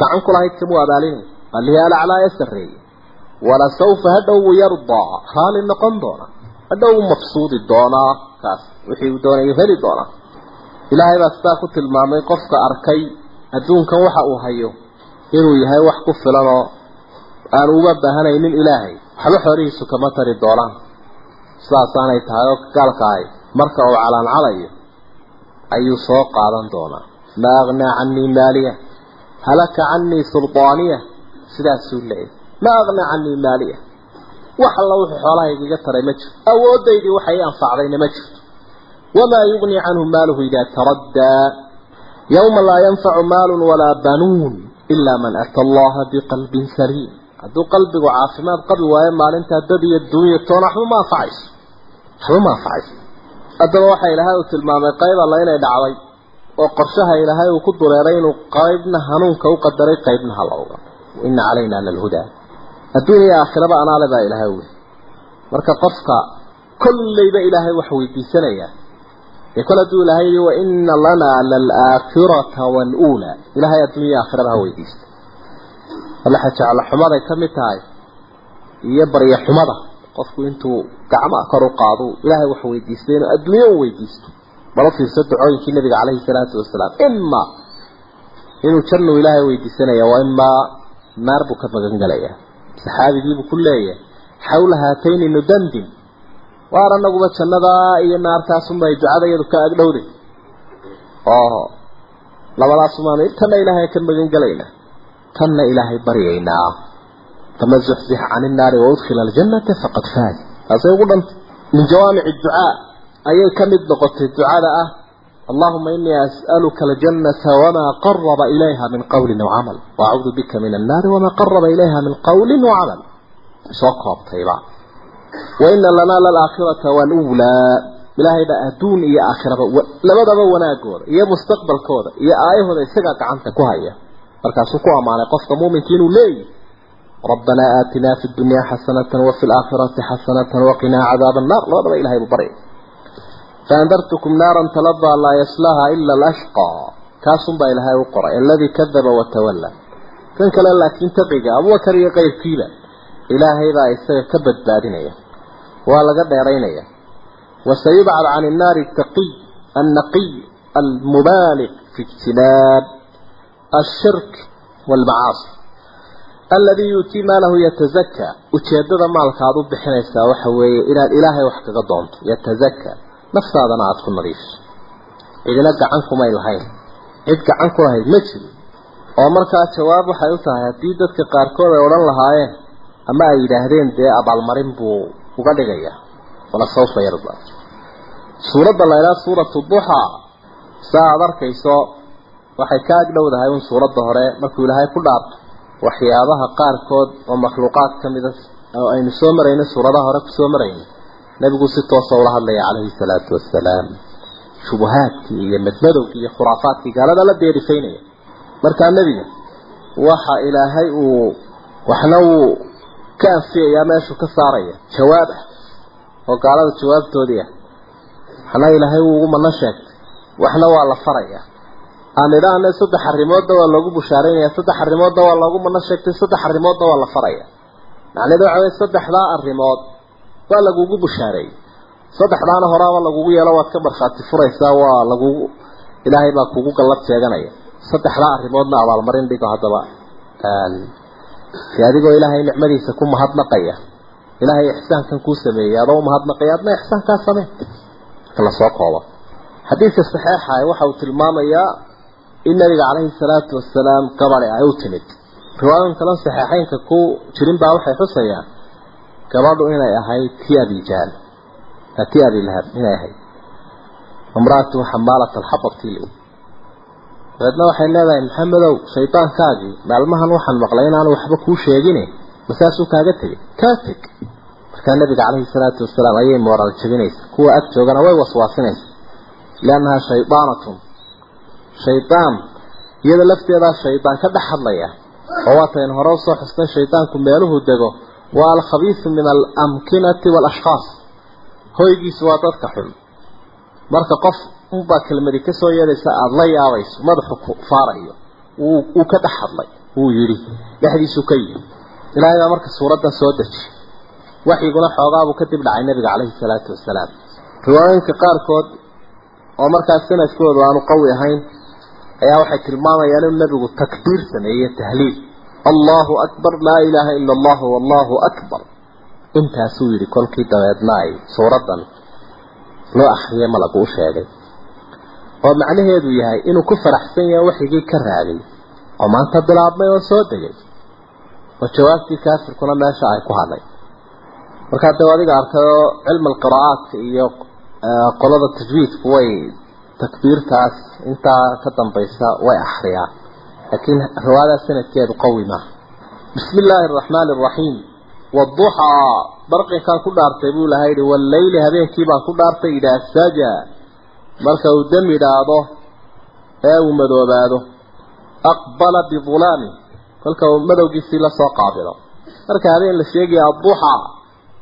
gacan ku lahayd kamuu abaalinay allihii alaclaa ee sarreeyey walasawfa hadhow wuu yardaa? Raali noqon doona. Hadhow wuu mabsuudi doonaa kaas wixii uu doonayo heli doonaa ilaahay baa sidaa ku tilmaamay qofka arkay adduunkan waxa uu hayo inuu yahay wax ku filan oo aan uga baahanaynin ilaahay waxba xoolihiisu kama tari doonaan. Sidaasaanay tahay oo gaalkaahay marka uu calaancalayo ayuu soo qaadan doonaa. Maa aghnaa canii maaliya halaka canii suldaaniya sidaasuu leeyahy maa aghnaa canii maaliya? Wax alla wuxuu xoolahayga iga taray ma jirto. Awoodaydii waxay i anfacdayna ma jirto. Wamaa yugnii canhu maaluhu idaa taraddaa yowma laa yanfacu maalun walaa banuun ilaa man ata allaha biqalbin saliim. Hadduu qalbigu caafimaad qabi waayo maalintaa dad iyo duunya toona waxba ma anfacayso. Waxba ma anfacayso. Haddaba waxa ilaahay uu tilmaamay qayb alla inay dhacday oo qorshaha ilaahay uu ku dureeray inuu qaybna hanuunka u qadaray qaybna halowga ina calayna lalhudaa adduun iyo aakhiraba anaale baa ilaahay weli marka qofka kollayba ilaahay wax weydiisanaya ee kol hadduu ilaahay yidhi wa ina lanaa lalaakhirata waaluulaa ilaahay adduun iyo aakhiraba ha weydiista allaha jeclo xumaday ka mid tahay iyo barya xumada qofku intuu gacmaha kor u qaado ilaahay wax weydiistay inuu adduunyo u weydiisto balo fiirso ducooyinkii nabiga calayhi salaatu wasalaam. Ima inuu jannu ilaahay weydiisanaya waa imaa naar buu ka magan gelayaa saxaabigiibuu ku leeyahay xawla haatayni nudandin waar anaguba jannadaa iyo naartaasunbay ducada iyadu ka agdhowday oo labadaasumaanu intana ilaahay ka magan gelaynaa tanna ilaahay baryaynaa. Faman zuxzixa can innaari waudkhila aljannata faqad faaz. Taasay ugu dhantay min jawaamici ducaa ayay ka mid noqotay ducada ah allahuma inii as'aluka aljannata wamaa qaraba ilayha min qawlin aw waacuudu bika min annaari wamaa qaraba ilayha min qawlin wacamal soo koobtayba waina lanaa lalaakhirata waluulaa. Ilaahay baa adduun iyo aakhiraba labadaba wanaagooda iyo mustaqbalkooda iyo aayahooda isagaa gacanta ku haya. Markaasuu ku ammaanay qofka muuminka inuu leeyahy rabbanaa aatinaa fi dunyaa xasanatan wafi laakhirati xasanatan waqinaa cadaaba annar labadaba ilahay buu baryay faandartukum naaran taladaa laa yaslaha ila alashqaa kaasunbaa ilaahay u qoray aladii kadaba watawalla kan kale laakiin taqiga abubakar iyo keyrkiiba ilaahay baa isaga ka badbaadinaya waa laga dheeraynaya wasayubcad can innaari taqiy annaqiy almubaaliq fi ijtinaab الشرك والمعاصي الذي يؤتي ماله يتزكى وجهدده مالك ادو بخينيسا waxa weeye inaad ilaahay wax kaga doonto yatazakka nafsaadana aad ku nadiif. Idina gacan kuma ilahayn cid gacan ku lahayd ma jiro oo markaa jawaab waxay u tahay haddii dadka qaarkood ay odhan lahaayeen ama ay yidhaahdeen dee abaalmarin buu uga dhigaya. Wala sawfa yarda. Suuradda la yidhaha suuratu duxa saa aad arkayso waxay ka agdhowdahay un suuradda hore markuu ilaahay ku dhaarto waxyaabaha qaarkood oo makhluuqaad ka mida oo aynu soo marayno suuradaha hore ku soo marayno nebigu si toosa ula hadlaya calayhi salaatu wasalaam shubuhaadkii iyo madmadowkii iyo khuraafaadkii gaalada la deerifaynaya markaa nebiga waxa ilaahay uu waxna wuu ka anfiyayaa meeshuu ka saaraya jawaab ah. Oo gaalada jawaabtoodii ah waxna ilaahay wuu ugu madno sheegtay. Waxna waa la faraya aan idhaahna saddex arrimoodna waa loogu bushaaraynaya saddex arrimoodna waa loogu madno sheegtay saddex arrimoodna waa la faraya macnaheedu waxa weye saddexdaa arrimood waa lagugu bushaareeyey saddexdaana horaaba lagugu yeelo waad ka markhaati furaysaa waa lagugu ilaahay baa kugu gallad sheeganaya saddexdaa arrimoodna abaalmarin dhigo haddaba. Adigoo ilaahay nicmadiisa ku mahadnaqaya ilaahay ixsaankan kuu sameeyey adoo umahadnaqaya adna ixsaankaa samee. Lasoo koobo. Xadiidka saxeixa waxa uu tilmaamayaa in nabiga calayhi salaatu wasalaam gabadhi ay u timid. Riwaayan kale saxiixeynka ku jirin baa waxay xusayaan gabadhu inay ahayd ti abi jahl. Ti abi lahab inay ahayd. Imraatu xamaalat alxatab tili dabeedna waxay leedahay maxamedow shaydaankaagii maalmahan waxaan maqlay inaanu waxba kuu sheegine. Masaasuu kaaga tegay kaa teg. Markaa nabiga calayhi salaatu wasalaam ayay mooraal jabinaysa kuwa ag joogana way waswaasinaysa. Liannaha shaydaanatun shaydaan iyada lafteedaa shaydaan ka dhex hadlaya. Oo waatayn hore u soo xusnay shaydaanku meeluhu dego waa alkhabiisu min alamkinati waalashkhaas hoygiisu waa dadka xun. Marka qof unbaa kelmadi ka soo yeedhaysa aada la yaabayso madaxu faarayo wuu uu ka dhex hadlay. Wuu yidhi dhexdiisuu ka yidhi ilaahay baa marka suuraddan soo deji. Waxyiguna xoogaabuu kadib dhacay nabiga calayhi salaatu wasalaam. Riwaayooyinka qaarkood oo markaas sanadkoodu aanu qawi ahayn ayaa waxay tilmaamayaan inuu nabigu takbiir sameeye tahliil allahu akbar laa ilaaha ila allahu wallahu akbar. Intaasuu yidhi kolkii dabeedna ay suuraddan loo akriyay malagu u sheegay. Oo macnaheedu yahay inuu ku faraxsan yahay waxyigii ka raagay oo maanta bilaabmay oo soo degay. Oo jawaabtii kaafirkuna meesha ay ku hadlay. Markaa dee adiga arkay oo cilmi alqiraa'aadka iyo qolada tajwiidku way takbiirtaas intaa ka dambaysa way akhriyaan laakiin riwaayadaa sanadkeedu qawi maaha bismi illaahi araxmaani araxiim waduxaa barqinkaan ku dhaartay buu ilahay yihi walleyli habeenkii baan ku dhaartay idaa saja. Marka uu dam idhaado ee uu madoobaado aqbala bidulaami kolka uu madowgiisii la soo qaabilo. Marka habeen la sheegaya adduxaa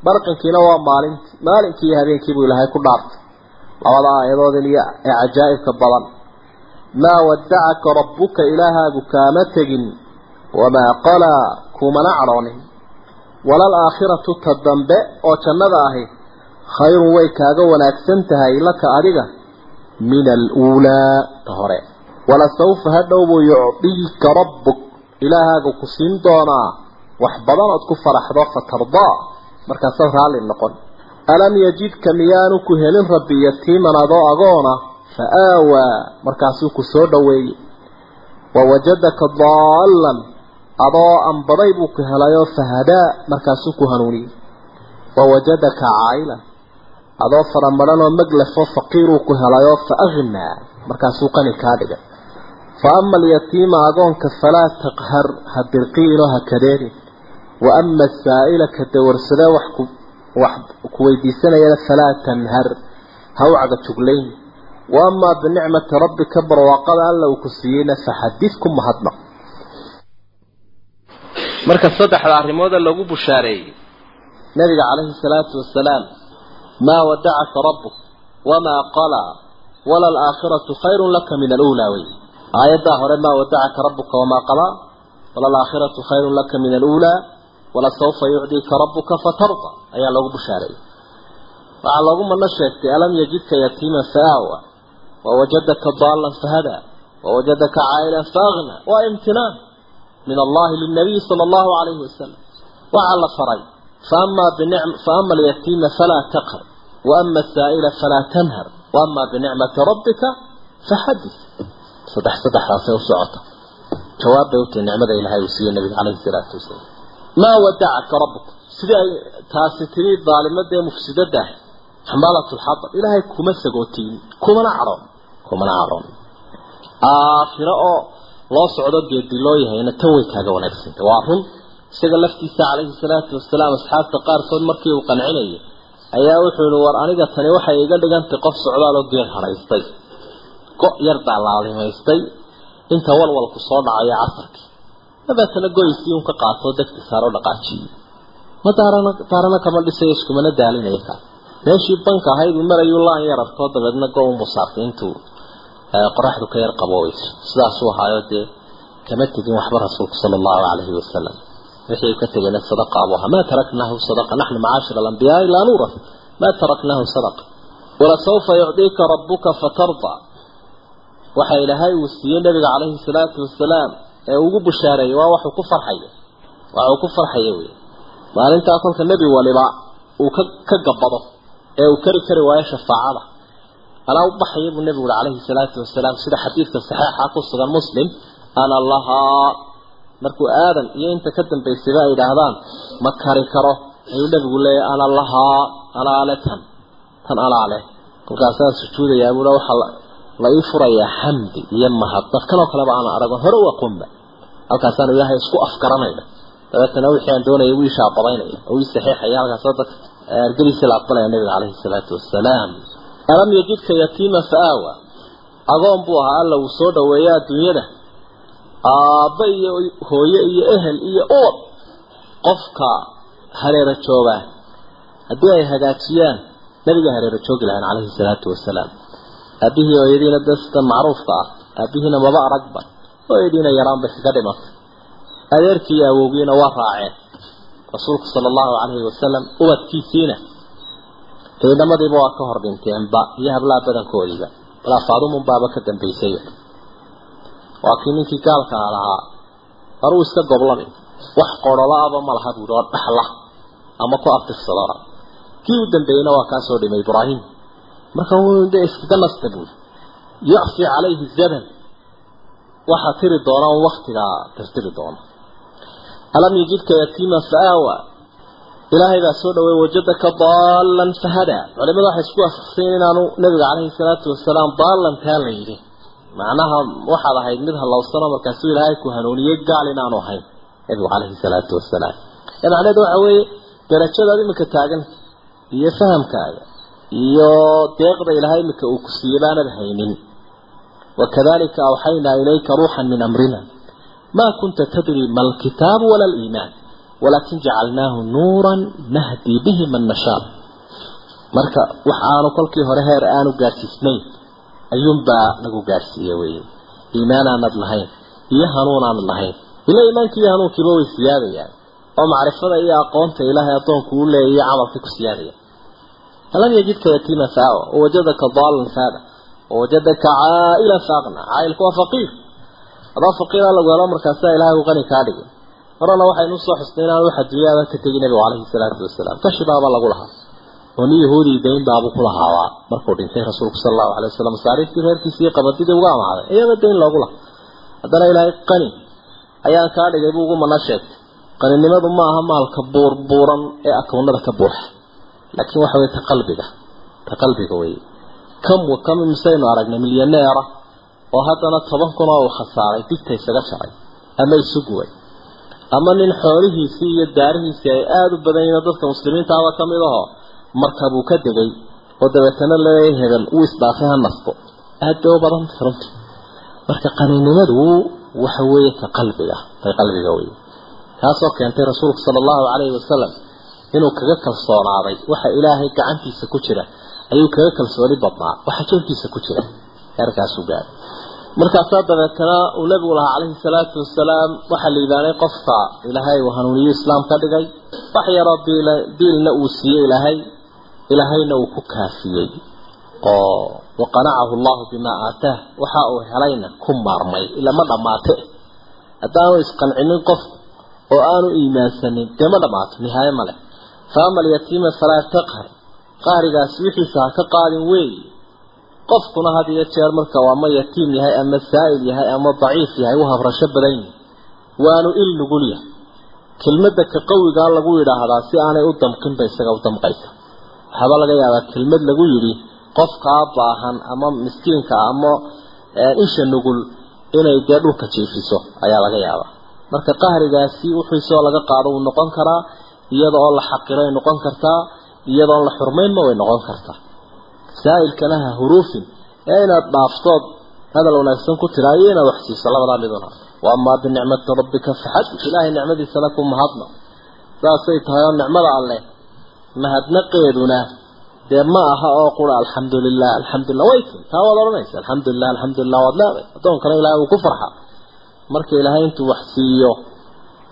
barqinkiina waa maalinti maalinkii iyo habeenkii buu ilaahay ku dhaartay. Labada aayadoodin iyo ee cajaa'ibka badan maa wadacaka rabbuka ilaahaagu kaama tegin wamaa qalaa kumana cadhoonin walal aakhiratu ta dambe oo jannada ahi khayrun way kaaga wanaagsan tahay laka adiga min aluulaa ta hore walasawfa hadhowbuu yucdiika rabbuk ilaahaagu ku siin doonaa wax badan ood ku faraxdo fatardaa markaasaad raalli noqon alam yajidka miyaanu ku helin rabbi yatiiman adoo agoona fa aawaa markaasuu ku soo dhoweeyey. wawajadaka daallan adoo anbaday buu ku helayoo fahadaa markaasuu ku hanuuniyey. wawajadaka caayila adoo faramaranoo maglafoo faqiiruu ku helayoo fa aghnaa markaasuu qani kaa dhigay. fa ama alyatiima agoonka falaa taqhar ha dirqiinoo ha kadeerin wa ama asaa'ila ka dawarsadee wax ku weydiisanayana falaa tanhar ha u caga juglayn wa amaa binicmati rabbika barwaaqada alla uu ku siiyeyna faxadid ku mahadnaq marka saddexda arrimooda lagu bushaareeyey nabiga calayhi salaatu wasalaam maa wadacaka rabbuk wamaa qalaa wala alaakhiratu khayrun laka min aluulaa wey aayaddaa hore maa wadacaka rabbuka wamaa qalaa wala alaakhiratu khayrun laka min aluulaa walasawfa yucdiika rabbuka fatarda ayaa loogu bushaareeyey waxaa loogu madno sheegtay wawajadaka daalan fahadaa wawajadaka caa'ilan faagna waa imtinaan min allahi lilnabiyi sala allahu calayhi wasalam waxaa la faray faama alyatiima falaa taqhar waama asaa'ila falaa tanhar waama binicmati rabbika faxadis saddex saddexdaasay u socota jawaab bay utahay nicmada ilaahay uu siiyey nabiga calayhi salaatu wasalaam maa wadacaka rabbuka sidii ay taasi tiri daalimadee mufsidada ah xamaalatu lxatab ilaahay kuma sagootiin kumana cadhoon kumana cadhoon aakhiro oo loo socdo geedi loo yahayna tan way kaaga wanaagsantay waa run. Isaga laftiisa calayhi salaatu wasalaam asxaabta qaarkood markii uu qancinayay ayaa wuxuu yihi war aniga tani waxay iga dhigantay qof socdaal oo geel haraystay go' yar baa inta walwalku soo dhacayo casarkii. Dabeetana goysii un ka qaatoo degti saaro dhaqaajiyey ma daarana daarana kama dhisayo iskumana daalinaya kaas meeshii banka ahayd uu marayuu laan yar arkoo dabeedna go unbuu saartay intuu qoraxdu ka yar qaboobayso sidaasuu ahaayo dee kama tegin waxba rasuulku sala allahu calayhi wasalam wixii ka tegayna sadaqa abuu ahaa maa taraknaahu sadaqa naxnu macaashir alambiyaai laa nuura maa taraknaahu sadaqa. Walasawfa yucdiika rabbuka fatarda. Waxa ilaahay uu siiyey nabiga calayhi salaatu wasalaam ee ugu bushaareeyey waa waxuu ku farxayo waxa uu ku farxayo wey maalintaa kolka nebi waliba uu ka ka gabado ee uu kari kari waayo shafaacada anaa u baxaya buu nebigu uri calayhi salaatu wasalaam sida xadiidka saxiixa ku sugan muslim ana lahaa markuu aadan iyo inta ka dambaysayba ay yidhaahdaan ma kari karo. Ayuu nabigu leeyahy ana lahaa alaale tan tan alaale kolkaasaa sujuudayaa buua waxaa la ii furayaa xamdi iyo mahad. Dadkanoo kaleba aan aragon hore u aqoonba halkaasaanu ilaahay isku afgaranayna dabeetana wixii aan doonaya wii shaabadaynaya oo wii saxiixaya halkaasoo dadka argadiisii la aqbalaya nabiga caleyhi salaatu wasalaam alam yajidka yatiima fa-aawa agoon buu ahaa alla uu soo dhaweeya adduunyada. Aabba iyo hooye iyo ehel iyo uwad qofka hareero joogaa. Haddii ay hagaajiyaan nabiga hareero joogi lahayn caleyhi salaatu wasalaam. Aabihii hooyadiina de sida macruufka ah aabihiina maba aragba hooyadiina yaraan bay kaga dhimatay adeerkii awowgiina waa raaceen. Rasuulku sala allahu calayhi wasalam ubadkiisiina ciidamadiiba waa ka hor dhinteenba iyo hablaha badankoodiiba walaa faadumunbaaba ka dambaysay waa kii ninkii gaalka a lahaa maruu iska goblami wax qorolaaba ma laha buuri oo dhaxla. Ama ku aftirsadona kii u dambeeyeyna waa kaa soo dhimay ibraahim. Marka de iskaga nasta buuri yacfi calayhi zaban waxaa tiri doona un waktigaa tirtiri doona. Alam yajidka yatiima fa-aawa ilaahay baa soo dhaweey wajadaka daalan fahadaa culimadu waxay isku waafaqsayen inaanu nabiga caleyhi salaatu wasalaam daalantaa la macnaha waxaad ahayd mid halowsano markaasuu ilaahay ku hanuuniyey gaal inaanu ahayn nabigu caleyhi salaatu wasalaam ee macnaheedu waxa weeye darajadaad iminka taagan iyo fahamkaaga iyo deeqda ilaahay iminka uu ku siiyey baanad haynin. Wakadalika awxaynaa ilayka ruuxan min amrina. Ma kunta tadri ma alkitaabu wala aliimaan walakin jacalnaahu nuuran nahdii bihi man nashaa. Marka wax aanu kolkii hore heer aanu gaadhsiisnayn ayuunbaa nagu gaadhsiiye weye iimaan aanad lahayn iyo hanuun aanad lahayn. Ila iimaankii iyo hanuunkiiba way siyaadayaan. Oo macrifada iyo aqoonta ilaahay addoonku u leeyayo camalka ku siyaadaya. Alam yajidka yatiima faawa wawajadaka daalan faada wawajadaka caa'ilan faaqna caa'ilku waa faqiir. Adoo faqiira lagu helo markaasaa ilaahay uu qani kaa dhigay horena waxaynu u soo xusnay inaan wax adduunyada ka tegin nabigu caleyhi salaatu wasalaam. Kashibaaba lagu lahaa. Oo nin yahuudii dayn baabu ku lahaabaa markuu dhintay rasuulku sala allahu alay wasalam masaariiftii reerkiisii qabadidii uga amaaday iyada dayn loogu laha haddana ilaahay qani ayaan kaa dhigay buu ugu mana sheegtay qaninimadu ma aha maalka buurbuuran ee akownada ka buuxa. Laakiin waxa weye ta qalbiga ta kam wa kam misaynu aragnay milyaneera oo haddana toban kun oo uu khasaaray digta isaga jaray ama isu guway ama nin xoolihiisii iyo daarihiisii ay aada u badan yihiin dadka muslimiintaaba ka mid aho markabuu ka degay oo dabeetana leeyahay hebel uu isdhaafay ha nasto aada bay u badan tahay runtii. Marka qaninimadu waxa weeye ta qalbiga tay qalbiga weye taasoo keentay rasuulku sala allahu calayhi wasalam inuu kaga kalsoonaaday. Waxa ilaahay gacantiisa ku jira ayuu kaga kalsooni badnaa. Waxa jeebkiisa ku jira heerkaasuu gaaray markaasaa dabeetana uu nabigu lahaa calayhi salaatu wasalaam waxaa liibaanay qofka ilaahay uu hanuuniyo islaam ka dhigay wax yaroo diil diilna uu siiyey ilaahay ilaahayna uu ku kaafiyey. Oo waqanacahu allahu bimaa aataah waxa uu helayna ku maarmay ila ma dhammaate haddaanu isqancinin qof oo aanu iimaansanin dee ma dhammaato nihaaye ma leh. Faama alyatiima falaa taqhar. Qaarigaasi wixiisa ha ka qaadin weeyi qofkuna had iyo jeer marka uu ama yatiim yahay ama saa'il yahay ama daciif yahay u habrasho badan yihi waanu il nugul yahay. Kelmadda ka qawigaa lagu yidhaahdaa si aanay u damqinba isaga u damqaysa waxaaba laga yaabaa kelmad lagu yidhi qofkaa baahan ama miskiinka ama isha nugul inay dee dhulka jiifiso ayaa laga yaabaa. Marka qahrigaasi wuxuisoo laga qaado wuu noqon karaa iyada oo la xaqiray noqon kartaa iyadoon la xurmaynna way noqon kartaa saa'ilkana ha huruufin ee inaad dhaaftood hadal wanaagsan ku tiraayo inaad wax siiso labadaa miduna wa binicmati rabbika faxadis ilaahay nicmadiisana ku mahadna. Saasay tahay oo nicmada alleh mahadnaqeeduna dee ma aha oo qura alxamdulilah alxamdulilah way tin taa waad odhanaysa alxamdulilah alxamdulilah waad leeday addoonkana ilaahay uu ku farxa marka ilaahay intuu wax siiyo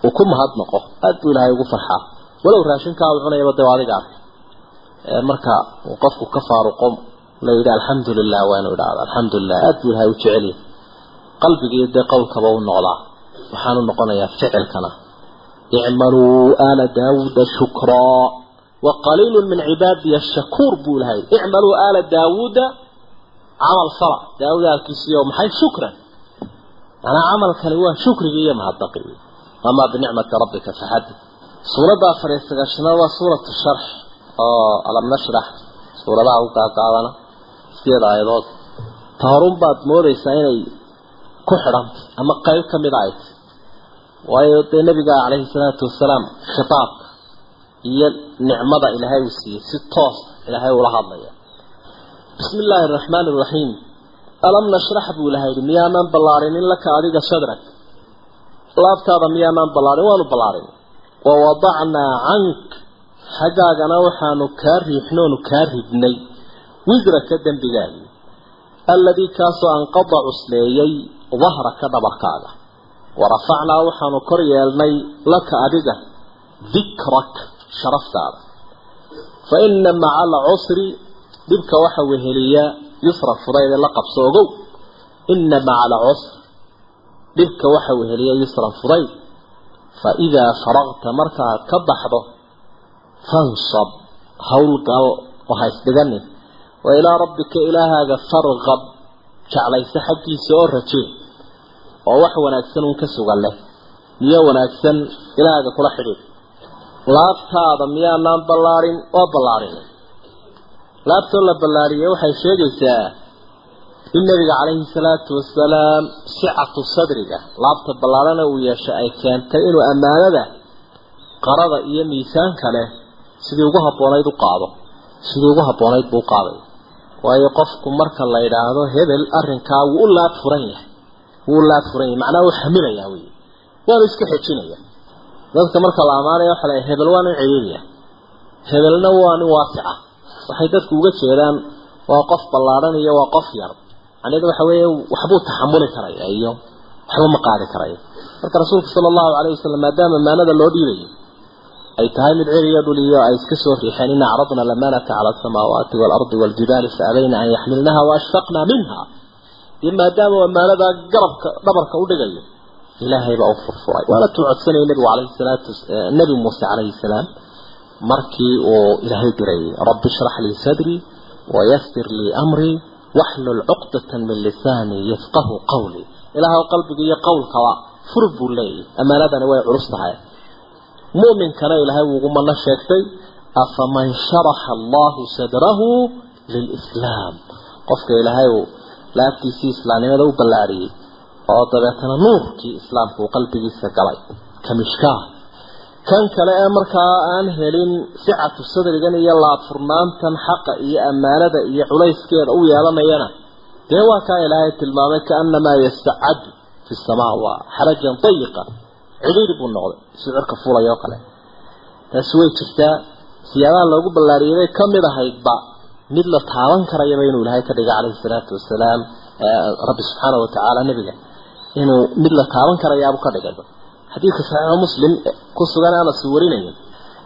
uu ku mahadnaqo aad buu ilaahay ugu farxaa. Walow raashinkaadu cunayaba dee adiga arkay marka uu qofku ka faaruqo la yidhi alxamdulilah waanu idhaahda alxamdulilah aad buu ilahay u jeceliya qalbiga iyo dee qowlkaba u noqdaa. Waxaanu noqonayaa ficilkana. Icmaluu aala daawuuda shukraa wa qaliilu min cibaadiya shakuur buu ilahay icmaluu aala daawuuda camal fala daawuud aalkiisiyo maxay? Shukran. Manaa camalkani waa shukrigi iyo mahadnaqi amaa binicmati rabbika faxadid suuradda afar iyo sagaashanaad waa suuratu sharx oo alam nashrax suuradaha u gaagaabana sideeda aayadood ta horun baad moodaysaa inay ku xidhantay ama qayb ka mid ay tahy waayo dee nabiga calayhi salaatu wasalaam khitaabka iyo nicmada ilaahay uu siiyey si toos ilaahay ula hadlaya. Bismi illaahi araxmaani iraxiim alam nashrax buu ilahay yidhi miyaanaan ballaarinin laka adiga shadrag laabtaada miyaanaan ballaarin waanu ballaarin wa wadacnaa cank xaggaagana waxaanu kaa riixnoonu kaa ridnay. Wisraka dembigaagii alladii kaasoo anqada cusleeyey dahraka dhabarkaaga. Warafacnaa waxaanu kor yeelnay laka adiga dikrak sharaftaada. Fa ina maca alcusri dhibka waxa weheliya yusra fudayde la qabso ogow ina maca alcusr dhibka waxa weheliya yusra fudayd. Fa idaa faraqta markaad ka baxdo fansab howlgal oo ha isdhiganin wa ilaa rabbika ilaahaaga farqab jeclaysa xaggiisa oo rajee oo wax wanaagsan uun ka sugan leh niyo wanaagsan ilaahaga kula xidhiid laabtaada miyaanaan ballaarin waa ballaarin laabtoo la ballaariyey waxay sheegaysaa in nabiga calayhi salaatu wasalaam sicatu sadriga laabta ballaarana uu yeeshay ay keentay inuu ammaanada qarada iyo miisaanka leh sidii ugu habboonayd u qaado? Sidii ugu habboonayd buu qaaday? Waayo qofku marka la yidhaahdo hebel arrinkaa wuu u laab furan yahay. Wuu u laab furan yahay. Macnaha uu xamilayaa wey waanu iska xejinaya. Dadka marka la amaanaya waxa la hebel waa nin ciriiriya hebelna waa nin waasica. Waxay dadku uga jeedaan waa qof ballaadhan iyo waa qof yar. Macnaheedu waxa weeye waxbuu taxamuli karaya iyo waxba ma qaadi karayo. Marka rasuulku sala allahu calayhi wasalam maadaama amaanada loo dhiibayo ay tahay mid ciriyo dhul iyo ay iska soo riixeen ina acradna alamanata cala asamaawaati waalardi waaljibaali faabayna an yaxmilnaha waashfaqna minha. Iyo maadaama amaanada garabka dhabarka u dhigayo ilaahay baa u furfuray. Waana tuu codsanayay nabigu calayhi salaatu nabi muuse calayhi salaam markii uu ilaahay dirayay rabbi shrax lii sadrii wayasir lii amrii waxlul cuqdatan min lisaanii yafqahu qawlii ilaahay qalbiga qowlkaba fur buu leeyahy amaanadani way culus tahay mu'minkana ilaahay wuugu mana sheegtay afaman sharaxa allahu sadrahu lilislaam. Qofka ilaahay uu laabtiisii islaamnimada u ballaariyey oo dabeetana nuurkii islaamka uu qalbigiisa galay kamishkaa kan kale ee markaa aan helin sicatu sadrigan iyo laabfurnaantan xaqa iyo ammaanada iyo culayskeeda u yeelanayana dee waa kaa ilaahay tilmaamay kaanamaa yastacadu fi samaa waa xarajan dayiqa cidhiiri buu noqday sicirka fulay oo kale. Taasi way jirtaa siyaabaha loogu ballaariyay bay ka mid ahaydba mid la taaban karayaba inuu ilaahay ka dhigay calayhi salaatu wasalaam rabbi subxaana watacaala nebiga. Inuu mid la taaban karayaabu ka dhigayba xadiidka saxiixu muslim ku sugan anas warinaya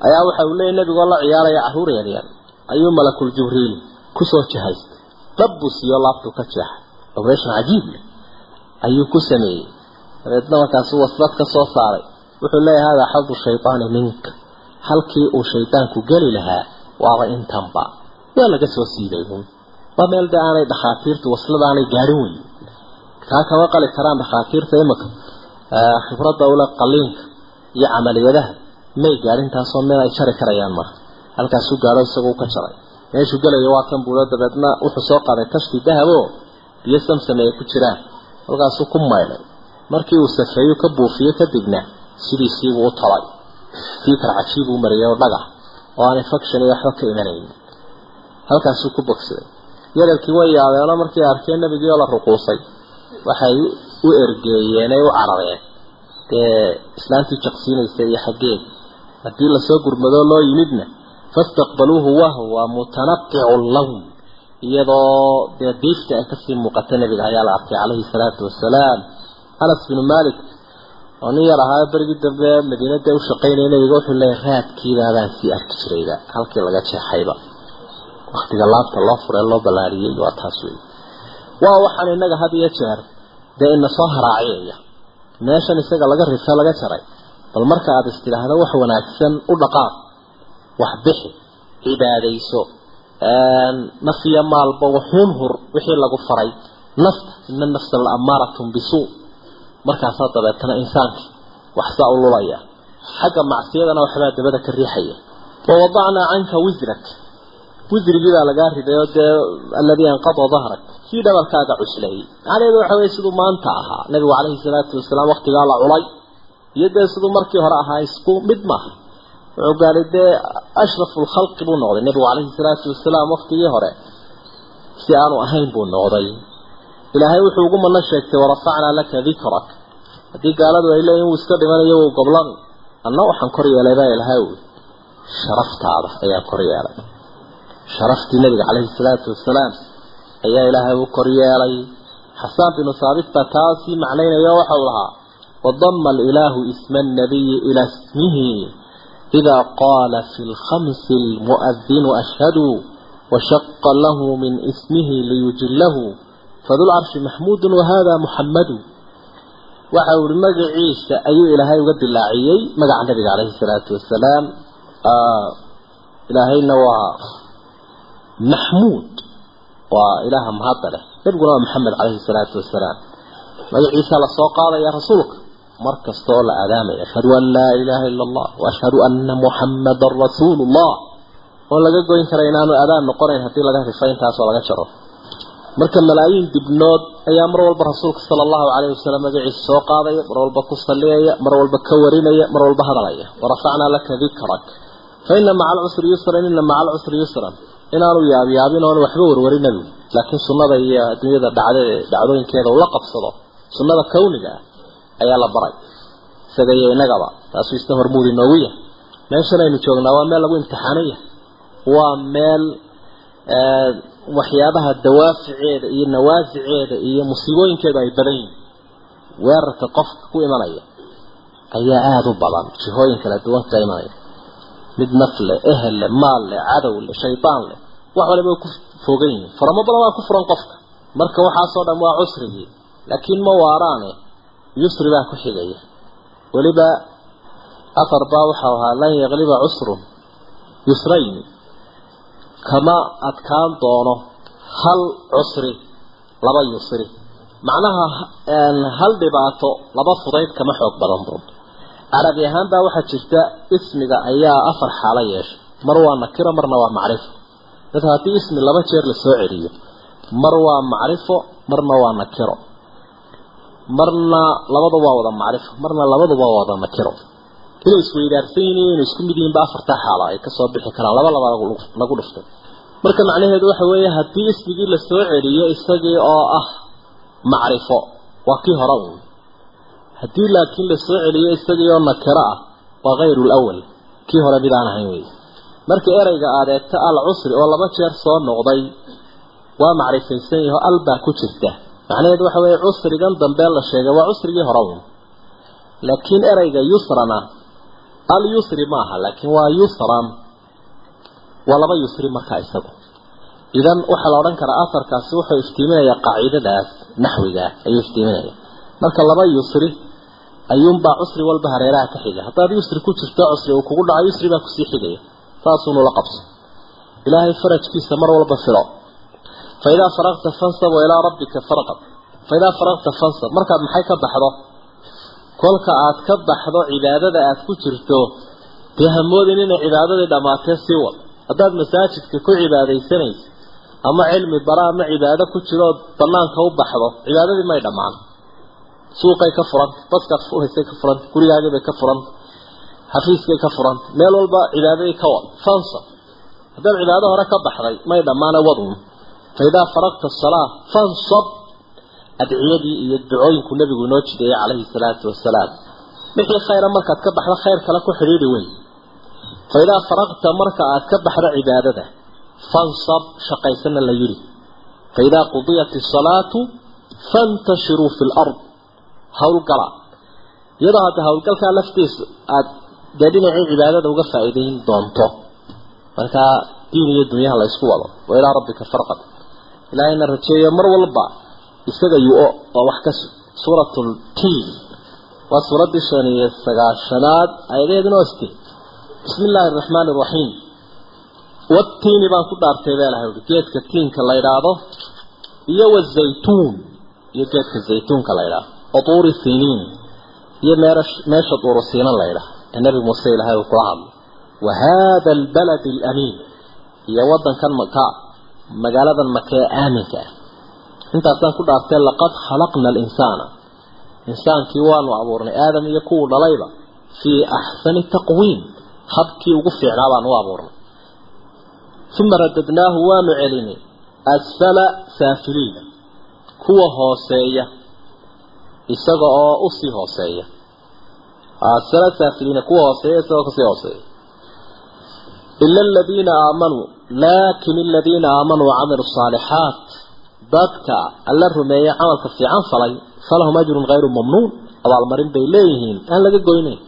ayaa waxa uu leeyahy nebigoo la ciyaaraya carruur yaryar ayuu malakul jibriil ku soo jahaystay dhab buu siiyo laabtuu ka jeexay. Operation cajiib leh ayuu ku sameeyey dabeedna markaasu waslad ka soo saaray. Wuxuu leeyahay hada xadu shaytaani minka. Halkii uu shaydaanku geli lahaa waaba intanba. Waa laga soo siiday uun waa meel dee aanay dhakhaatiirtu waslada aanay gaadhin weyn. Kaa kama qali karaan dhakhaatiirta imika khibradda ule qaliinka iyo camaliyadaha may gaadhin taasoo meel ay jari karayaan marka halkaasuu gaadho isagoo ka jaray. Meeshuu gelaya waa kan buulo dabeedna wuxuu soo qaaday tashti dahabo biyo samsam ay ku jiraan. Halkaasuu ku maydhay markii uu safeeyo ka buufiyo kadibna sidiisiibuu u tolay. Fiikar cajiib uu mariyay oo dhagax oo aan infection iyo waxba ka imanayn halkaasuu ku bogsaday. Yararkii way yaabeenoo markii arkeen nabigii oo la ruquusay. Waxay u ergeeyeen ay u carareen. Dee islaantii jaqsiinaysa iyo xaggeed haddii la soo gurmadoo loo yimidna fastaqbaluuhu wahwa mutanaqicu lawn iyadoo dee diifta ay ka sii muuqata nabiga ayaa la arkay calayhi salaatu wasalaam anas binu malik oo nin yar ahaa berigii dambe madiinada u shaqaynaya nabiga wuxuu leeyahy raadkiibaabaan sii arki jirayba halkii laga jeexayba. Waktiga laabta loo furee loo ballaariyey waa taas wey waa waxaan inaga had iyo jeer dee ina soo meeshan isaga laga rife laga jaray. Bal marka aada is tidhaahdo wax wanaagsan u dhaqaaq. Wax bixi cibaadayso. Naf iyo maalba wuxuun hur wixii lagu faray. Nafta ina nafsa la amaaratun bisuu markaasaa dabeetana insaankii waxsaa u lulaya. Xagga macsiyadana waxbaa dabada ka riixaya. Wawadacnaa canka wisrak wisrigii baa lagaa riday dee alladii anqada dahrak kii dhabarkaaga cusleeyey macnaheedu waxa weye siduu maanta ahaa. Nabigu calayhi salaatu wasalaam waktigaa la culay. Iyo dee siduu markii hore ahaa isku mid maaha wuxuu gaaray dee ashrafu lkhalqi buu noqday. Nabigu calayhi salaatu wasalaam waktigii hore si aanu ahayn buu noqday. Ilaahay wuxuu ugu mana sheegtay warafacnaa laka dikrak haddii gaaladu ay leeyihiin wuu iska dhimanayo wuu goblan. Anna waxaan kor yeelay baa ilahay ui sharaftaada ayaan kor yeelay. Sharaftii nabiga calayhi salaatu wasalaam ayaa ilaahay u kor yeelay. Xasaan binu saabit baa taa sii macnaynayo waxau lahaa wadama alilaahu isma annabiyi ilaa ismihi idaa qaala fi lkhamsi almu'adinu ashhadu washaqa lahu min ismihi liyujilahu fadulcarshi maxmuudun wahada muxammadu waxa uu magaciisa ayuu ilaahay uga dilaaciyey magaca nabiga calayhi salaatu wasalaam ilaahayna waa maxmuud. Waa ilaaha mahadda leh. Nabiguna waa maxamed calayhi salaatu wasalaam magaciisa la soo qaadaya rasuulka. Mar kasta oo la aadaamaya ashhadu an laa ilaaha ila allah waashhadu ana muxammadan rasuulu llah oo laga goyn kara inaanu adaan noqonayn haddii laga rifo intaasoo laga jaro marka malaayiin dibnood ayaa mar walba rasuulka sala allahu calayhi wasalam magaciisa soo qaadaya mar walba ku salliyaya mar walba ka warinaya mar walba hadalaya. Warafacnaa laka dikrak fa ina maca alcusri yusran ina maca alcusri yusran. Inaanu yaabyaabin oonu waxba warwarin nabigu laakiin sunnada iyo adduunyada dhacda dhacdooyinkeeda ula qabsado sunnada kawniga ah ayaa la baray. Isaga iyo innagaba taasuu isna hormuud inoogu yahay. Meeshan aynu joognaa waa meel lagu imtixaanaya. Waa meel waxyaabaha dawaaficeeda iyo nawaasiceeda iyo musiibooyinkeeda ay badan yihiin weerarka qofka ku imanaya ayaa aada u badan jihooyin kala duwan ka imanaya. Mid naf leh ehel leh maal leh cadow leh shaydaan leh wax waliba way ku fogan yihiin. Faramo badan waa ku furan qofka. Marka waxaasoo dhan waa cusrigii laakiin ma waaraane yusri baa ku xigaya. Weliba afar baa waxau ahaa lan yaqliba cusrun yusrayni kama adkaan doono hal cusri laba yusri. Macnaha hal dhibaato laba fudayd kama xoog badan doonto carabi ahaan baa waxaa jirta ismiga ayaa afar xaalo yeeshay mar waa nakiro marna waa macrifo. Dad haddii ismi laba jeer la soo celiyo mar waa macrifo marna waa nakiro. Marna labadu waa wada macrifo marna labaduba wada nakiro inay isweydaarsan yihiin inay isku mid yihiinba afartaa xaalo ay ka soo bixi karaan laba laba lagu dhuftay marka macnaheedu waxa weeye haddii ismigii la soo celiyo isagii oo ah macrifo waa kii hore uun. Haddii laakiin la soo celiyo isagii oo nakiro ah waa hayru lawal kii hore mid aan ahayn wey marka ereyga aad eegto al cusri oo laba jeer soo noqday waa macrifaysan yaho al ku jirta. Macnaheedu waxa weeye cusrigan dambe la sheegay waa cusrigii hore uun. Laakiin ereyga yusrana al yusri maaha laakiin waa yusran waa laba yusri markaa isagu. Idan waxaa la odhan karaa afarkaasi wuxuu iftiiminayaa qaacidadaas naxwiga ayuu iftiiminaya marka laba yusri ayuunbaa cusri walba hareeraha ka xiga. Haddaad yusri ku jirto cusri uu kugu dhaco yusri baa ku sii xigaya saasuunu la qabso. Ilaahay farajkiisa mar walba filo fa faraqta fansab ilaa rabbika farqab. Fa faraqta fansab. Markaad maxay ka baxdo kolka aad ka baxdo cibaadada aad ku jirto dee hamoodin inay cibaadadii dhammaatee sii wad. Haddaad masaajidka ku cibaadaysanayso ama cilmi bara ama cibaado ku jirood banaanka u baxdo cibaadadii may dhammaan. Suuqay ka furanta baskaad fuhaysay ka furanta gurigaagibay ka furanta xafiiskay ka furanta meel walba cibaadadii ka wad. Fansab haddaad cibaado hore ka baxday may dhammaane wadun fa idaa faraqta asalaa fansab adciyadii iyo ducooyinku nabigu inoo jideeyey calayhi salaatu wasalaam. Wixii khayra markaad ka baxdo khayr kale ku xidhiidhi wey fa idaa faraqta marka aad ka baxdo cibaadada fansab shaqaysana la yidhi. Fa idaa qudiyat isalaatu fantashiruu fi lard howlgala iyadoo hadda howlgalkaa laftiisa aada dee dhinacii cibaadada uga faa'iidayn doonto. Markaa diin iyo dunyaha la ysku wado. Wa ilaa rabbika farqad. Ilaahayna rajeeyo mar walba isaga yu-o oo wax ka suuratul waa suuraddii shan iyo sagaashanaad ayadeeduna oste bismi illaahi araxmaani araxiim watiini baan ku dhaartay baa ilahay ui geedka tiinka la idhaahdo iyo wazaytuun iyo geedka zaytuunka la idhaahdo otuuri siniin iyo meesha duurusiinan la ydhaah ee nabi muuse ilaahay uu kula hadlo wa haada albaladi alamiin iyo wadankan maka magaaladan maka aaminka ah intaasaan ku dhaartee laqad khalaqna alinsaana insaankii waanu abuurnay aadam iyo kuwuu dhalayba fii axsani taqwiim habkii ugu fiicnaa baanu abuurnay. Uma radadnaahu waanu celinay asfala saafiliina kuwa hooseeya isaga oo u sii hooseeya. Asfala saafiliina kuwa hooseeya isagoo ka sii hooseeya. Ila aladiina aamanuu laakin aladiina aamanuu wacamilu saalixaat dadka alla rumeeye camalka fiican falay falahum ajrun hayru mamnuun abaalmarin bay leeyihiin aan laga goynayn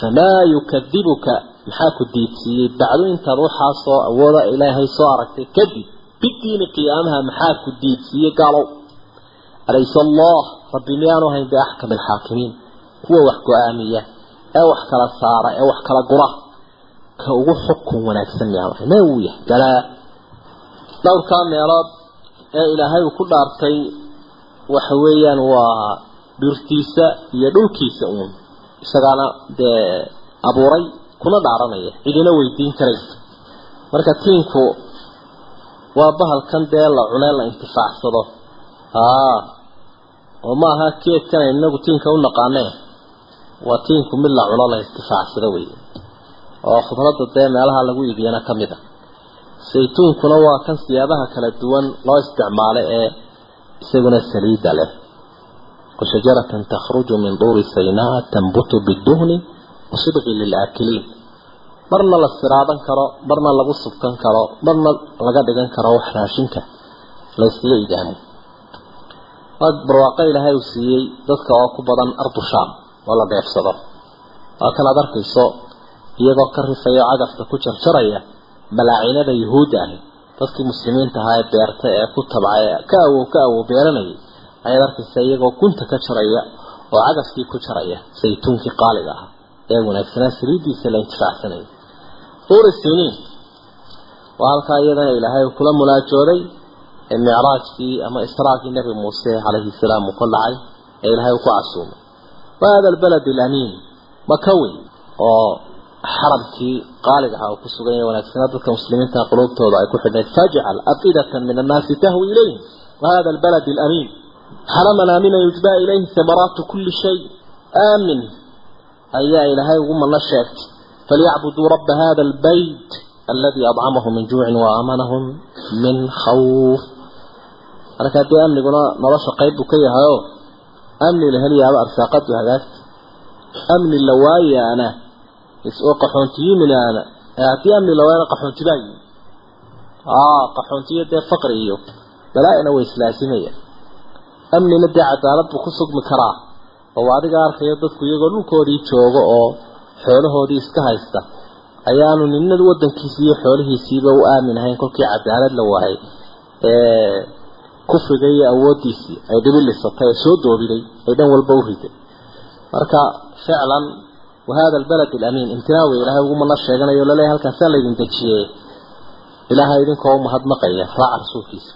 famaa yukadibuka maxaa ku diidsiiyey bacdu intaad waxaasoo awooda ilaahay soo aragtay kadib bidiini qiyaamaha maxaa ku diidsiiyey gaalow? Alaysa allah rabbi miyaanu hayn biaxkami alxaakimiin kuwa wax go'aamiya ee wax kala saara ee wax kala gura ka ugu xukun wanaagsan miyaanu hayn. Mee wuu yahay. Galaa dhowrkaa meelood ee ilaahay uu ku dhaartay waxa weeyaan waa dhirtiisa iyo dhulkiisa uun. Isagaana dee abuuray kuna dhaaranaya cidina weydiin karaysa marka tiinku waa bahalkan dee la cunee la intifaacsado. Haa oo ma aha keedkan inagu tiinka u naqaanee waa tiinku mid la cuno la intifaacsado wey oo khudradda dee meelaha lagu iibiyana ka mid a saytuunkuna waa kan siyaabaha kala duwan loo isticmaalo ee isaguna saliida leh. Washajaratan takhruju min duuri saynaa tanbutu biduhni wasibqi lilaakiliin marna la siraadan karo marna lagu subkan karo marna laga dhigan karo wax raashinka layskaga idaamo waa barwaaqo ilaahay uu siiyey dadka oo ku badan ardu shaam oo la dheefsado waa kan aad arkayso iyagoo ka rifaya cagafka ku jarjaraya malaacinada yuhuudda ahi. Dadkii muslimiinta ahaa ee beerta ee ku tabcay ka awow ka awow beeranayay ayaad arkaysa iyagoo gunta ka jaraya oo cagafkii ku jaraya saytuunkii qaaliga ah ee wanaagsanaa saliiddiisa la intifaacsanayo duuri siniin. Waa halkaa iyadana ilaahay uu kula munaajooday ee micraajkii ama israagii nebi muuse calayhi salaam uu ka dhacay ee ilaahay uu ku casuumay. Wa hada albalad alamiin maka wey oo xaramkii qaaliga ahaa uu ku sugan yahay wanaagsanaa dadka muslimiinta quluubtooda ay ku xidhnayd fajcal afidatan min annaasi tahwi ilayhim wahada albalad alamiin xaraman aamina yujbaa ilayhi samaraatu kulli shay. Aamin ayaa ilaahay ugu mana sheegtay. Falyacbuduu rabba hada albayt aladi adcamahum min juucin wa aamanahum min khawf. Marka dee amniguna nolosha qayb buu ka yahayo amni la heliyaaba arsaaqadu hagaagta amni la waayaana oo qaxoontiyiminaana haddii amni la waayana qaxoontibaa yimi qaxoontiyo dee faqri iyo. Balaa-ina way islaasimaya. Amnina dee cadaalad buu ku sugmi karaa. Oo adiga arkayo dadku iyagoo dhulkoodii jooga oo xoolahoodii iska haysta ayaanu nina wadankiisii iyo xoolihiisiiba u aamin ahayn kolkii cadaalad la waayay. Ee kufriga iyo awoodiisii ay dhibilisatay ee soo doobiday ay dhan walba u riday. Marka ficlan wahada albalad alamiin imtinaawi ilaahay ugumana sheeganayo la leeyahay halkaasaa laydin dejiyey ilaahay idinkoo umahadnaqaya raaca rasuulkiisa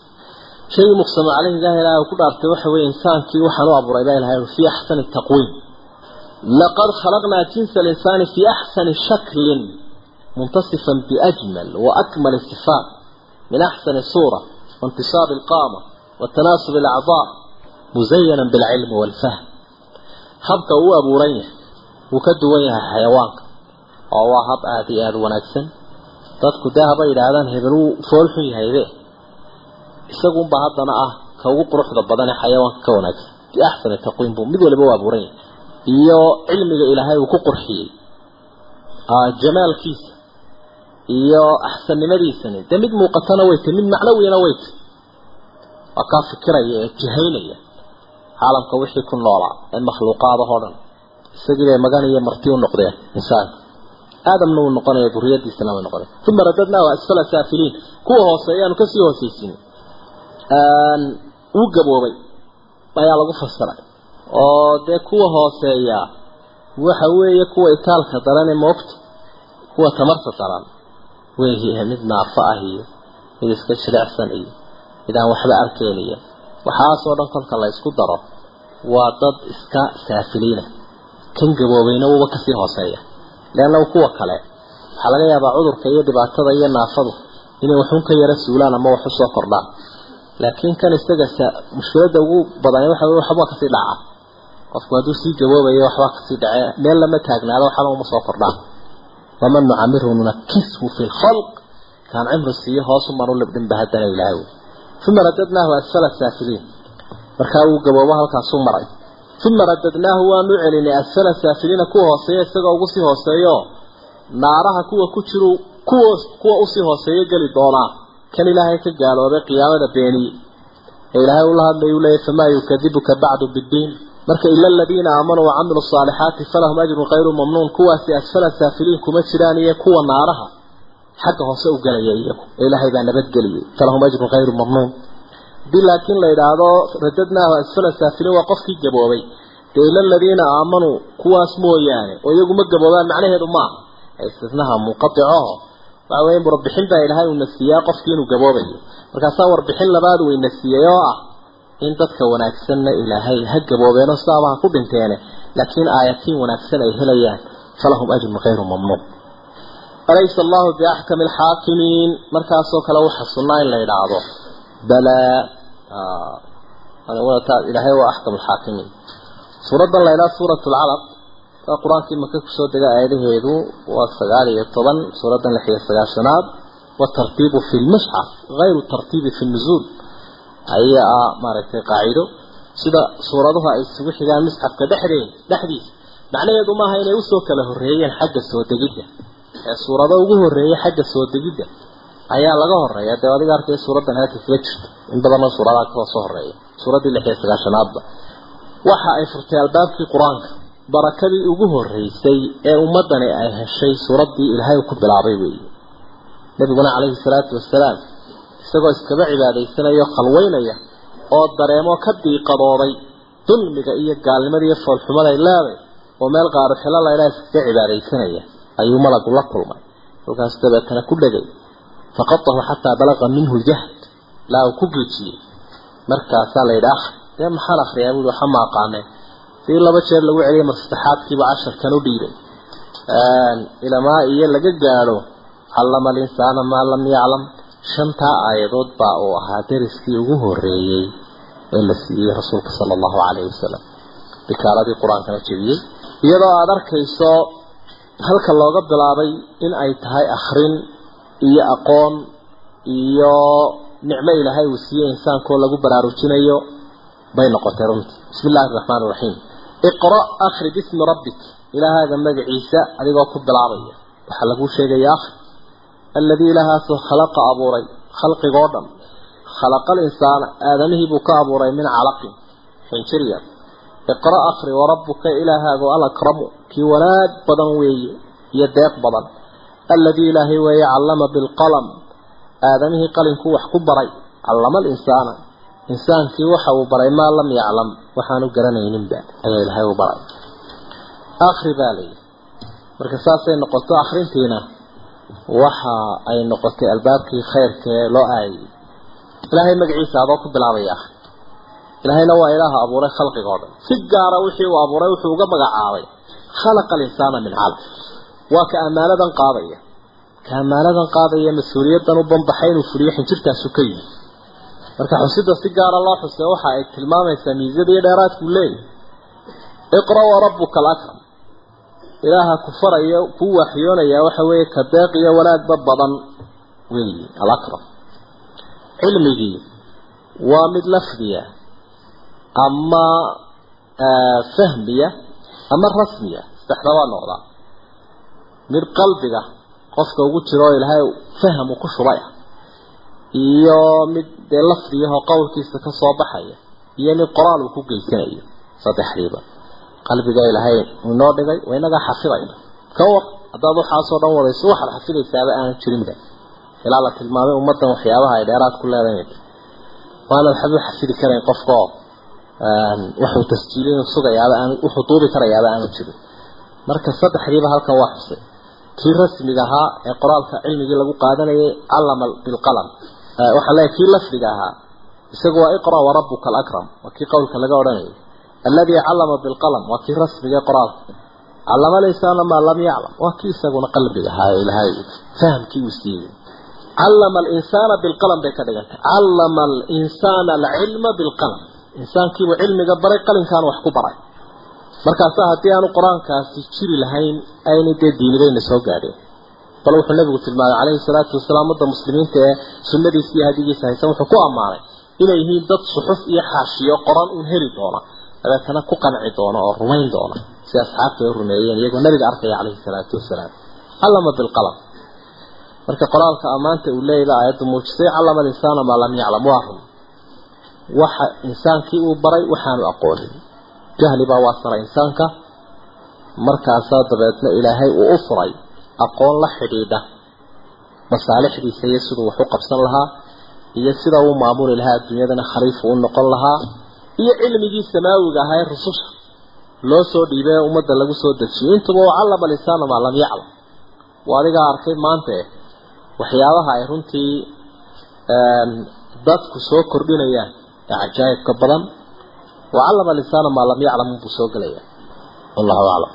shaygii muqsamo caleyhi ilaah ilahay ku dhaartay waxa weeye insaankii waxaan u abuuray baa ilahay fii axsani taqwiim laqad khalaqnaa jinsa alinsaani fii axsani shaklin muntasifan biajmal waakmal sifaat min axsani suura waintisaabi alqaama watanaasub alacdaa muzayanan bilcilmi waalfahm habka uu abuuran yahay wuu ka duwan yahay xayawaanka. Oo waa hab aada iyo aada wanaagsan. Dadku dee haba yidhaahdaan hebel wuu foolxun yahaybe isagunbaa haddana ah ka ugu quruxda badan ee xayawaanka ka wanaagsan. Biaxsani taqwiim buu mid waliba u abuuran yahay. Iyo cilmiga ilaahay uu ku qurxiyey. Jamaalkiisa. Iyo axsannimadiisani dee mid muuqatana way tay mid macnawiyana way tay waa kaa fikiraya ee jihaynaya caalamka wixii ku noolaa ee makhluuqaadahoo dhan isagii bay magan iyo marti u noqdeen insaanka aadamna uu noqonaya duriyadiisana way noqonaya uma radadnaahu asfala saafiliin. Kuwa hoose ayaanu ka sii hoosaysin uu gaboobay ayaa lagu fasiray oo dee kuwa hooseeya waxa weeye kuwa itaalka daran ee moogta kuwa tamarta daran weeye mid naafo ah iyo mid iska jilicsan iyo mid aan waxba arkayn iyo. Waxaasoo dhan kolka la isku daro waa dad iska saafiliina kan gaboobayna wuuba ka sii hooseeya. Leanna kuwa kale waxaa laga yaabaa cudurka iyo dhibaatada iyo naafadu inay waxun ka yara suulaan ama wax u soo kordhaan laakiin kan isaga mushkilada ugu badan waxa wey waxbaa ka sii dhaca. Qofku hadduu sii gaboobayo waxbaa ka sii dhace. Meel lama taagnaado waxba uma soo kordhaan waman nucamirhu nunakishu fi lkhalq kaan cimri siiyo hoosu manu libdhinba haddana ilaahay uma radadnaahu asfala saafiliin. Markaa uu gaboobo halkaasuu maray uma radadnaahu waanu celinay asfala saafiliina kuwa hooseeya isagoo ugu sii hooseeyo. Naaraha kuwa ku jiru kuwa kuwa u sii hooseeyo geli doonaa. Kan ilaahay ka gaaloobay qiyaamada beeniye ee ilaahay ula hadlay uu leeyahy famaa yukadibuka bacdu biddiin. Marka ila aladiina aamanuu wacamiluu saalixaati falahum ajrun khayru mamnuun. Kuwaasi asfala saafiliin kuma jiraan iyo kuwa naaraha. Xagga hoose u galaya iyagu. Ee ilaahay baa nabadgeliyey falahum ajrun khayru mamnuun haddii laakiin la yidhaahdo radadnaahu asfala saafiliin waa qofkii gaboobay. Dee ila aladiina aamanuu kuwaas mooyaane oo iyagu ma gaboobaan macnaheedu maaha istisnaha munqaticaho waxa weeye warbixin baa ilaahay uu nasiiyaa qofkii inuu gaboobayo. Markaasaa warbixin labaad way nasiiyey oo ah in dadka wanaagsanna ilaahay ha gaboobeeno sidaaba ha ku dhinteene laakiin aayatiin wanaagsan ay helayaan falahum ajrun khayru mamnuun alaysa allahu biaxkami alxaakimiin markaasoo kale waxa sunnaa in la yidhaahdo balaa ilaahay waa axkam alxaakimiin suuraddan la yidhaha suurat lcalaq waa qur'aankii maka ku soo dega aayadaheedu waa sagaal iyo toban suuradan lix iyo sagaashanaad watartiibu fi lmusxaf hayru tartiibi fi nuzuul ayaa maaragtay qaacido sida suuraduhu ay isugu xigaan musxafka dhexdeen dhexdiisa macnaheedu maaha inay u soo kala horeeyeen xagga soo degidda ee suurado ugu horreeya xagga soo degidda ayaa laga horreeya dee adiga arkay suuraddan halka kaga jirto. In badanoo suuradaa ka soo soo horreeya suuraddii lix iyo sagaashanaadba waxa ay furtay albaabkii qur'aanka. Barakadii ugu horeysay ee ummadani ay heshay suuraddii ilaahay ku bilaabay weeye. Nabiguna calayhi salaatu wasalaam isagoo iskaba cibaadaysanayo khalweynaya oo dareemo ka diiqadooday dulmiga iyo gaalnimada iyo foolxumada ay leeday oo meel qaaruxilo laydhaa iskaga cibaadaysanaya ayuu malagu la kulmay. Halkaas dabeetana ku dhegay balaqa minhu ljahd ilaa uu ku geejiyey. Markaasaa la yidhi akri dee maxaan akriyaa buui waxa ma aqaaneen sii laba jeer lagu celiyay mar saddexaadkiiba casharkan u dhiibay. Ilamaa iyo laga gaadho callama alinsaana maa lam yaclam shantaa aayadood baa uu ahaa dariskii ugu horeeyey ee la siiyey rasuulka sala allahu calayhi wasalam bikaaladii qur'aankana jebiyey. Iyadoo aada arkayso halka looga bilaabay in ay tahay akhrin iyo aqoon iyo nicmo ilaahay uu siiyey insaankoo lagu baraarujinayo bay noqotay runtii. Bismi illaahi araxmaan iraxiim iqra akhri bismi rabbik. Ilaahaaga magaciisa adigoo ku bilaabaya. Waxaa laguu sheegaya akhri alladii ilahaasoo khalaqa abuuray khalqigoo dhan. Khalaqa alinsaana aadamihii buu ka abuuray min calaqin xinjiriya iqra akhri warabbuka ilaahaago alakramu. Kii wanaag badan weeye iyo deeq badan alladii ilaahay weeye callama bilqalam aadamihii qalinkuu wax ku baray callama alinsaana insaankii waxa uu baray maa lam yaclam waxaanu garanayninba ayaa ilaahay u baray akhri baa layidhi marka saasay noqoto akhrintiina waxa ay noqotay albaabkii khayrkaee loo aayay ilaahay magaciisa adoo ku bilaabaya akhri ilaahayna waa ilaaha abuuray khalqiga o dhan si gaara wixii uu abuuray wuxuu uga magacaabay khalaqa alinsaana min calaq waa ka ammaanadan qaadaya. Ka ammaanadan qaadaya mas'uuliyaddan u banbaxay inuu fuliyo xinjirtaasu ka yimi marka xusida si gaara loo xusay waxa ay tilmaamaysaa miisada iyo dheeraadku leeyahy iqra wa rabbuka alakram ilaaha ku faraya kuu waxyoonaya waxa weeye ka deeq iyo wanaagba badan weeyi alakram cilmigii waa mid lafdiya ama fahmiya ama rasmiya. Saddexda waa noqdaa mid qalbiga qofka ugu jiro ilaahay fahamu ku shubay iyo mid dee lafdiyahoo qowlkiisa ka soo baxaya iyo mid qoraal uu ku geysanayo saddexdiiba. Qalbiga ilaahay inoo dhigay waa inagaa xafidayna ka war haddaad waxaasoo dhan wadayso waxaad xafidaysaaba aanu jirinba ilaa la tilmaamay ummaddan waxyaabaha ay dheeraad ku leedahay. Waanad waxba xafidi karayn qofkaoo wuxuu tasjiilin sugayaaba aan wuxuu duubi karayaaba aanu jirin. Marka saddexdiiba halkan waa xusay kii rasmiga ahaa ee qoraalka cilmigii lagu qaadanayay callama bilqalam waxaa leeyahay kii lafdiga ahaa. Isagu waa iqra wa rabbuka alakram waa kii qowlka laga odhanayay. Alladii callama bilqalam waa kii rasmiga ee qoraalka. Callama alinsaana maa lam yaclam. Waa kii isaguna qalbiga ahaa ilahay fahamkii uu siiyey. Callama alinsaana bilqalam bay ka dhigantay. Callama alinsaana alcilma bilqalam insaankiibuu cilmiga baray qalinkaanu wax ku baray markaasa haddii aanu qur'aankaasi jiri lahayn ayna dee diinidayna soo gaadheen bal wuxuu nabigu tilmaamay calayhi salaatu wasalaam wadda muslimiinta ee sunnadiisa iyo hadigiisa haysan wuxuu ku ammaanay inay yihiin dad suxuf iyo xaashiyo qoran uun heli doona dabeetana ku qanci doona oo rumayn doona si asxaabta ay rumeeyeen iyagoo nabiga arkaya calayhi salaatu wasalaam. Callama bilqalam marka qoraalka ammaanta uu leeyahay aayaddu muujisay callama alinsaana maa lam yaclam. Waa run. Waxa insaankii uu baray waxaanu aqoonin jahli baa waasara insaanka. Markaasaa dabeedna ilaahay uu u furay aqoon la xidhiidha. Masaalixdiisa iyo siduu wax u qabsan lahaa iyo sida uu maamuli lahaa adduunyadana khaliifu u noqon lahaa iyo cilmigii samaawiga ahaa ee rususha loo soo dhiibay ee ummadda lagu soo dejiyay intuba u callama lisaana maa lam yaclam. Waa adigaa arkay maanta eh waxyaabaha ay runtii dadku soo kordhinayaan ee cajaa'ibka badan lisaana maa lam yaclam unbuu soo gelaya. Wallahu aclam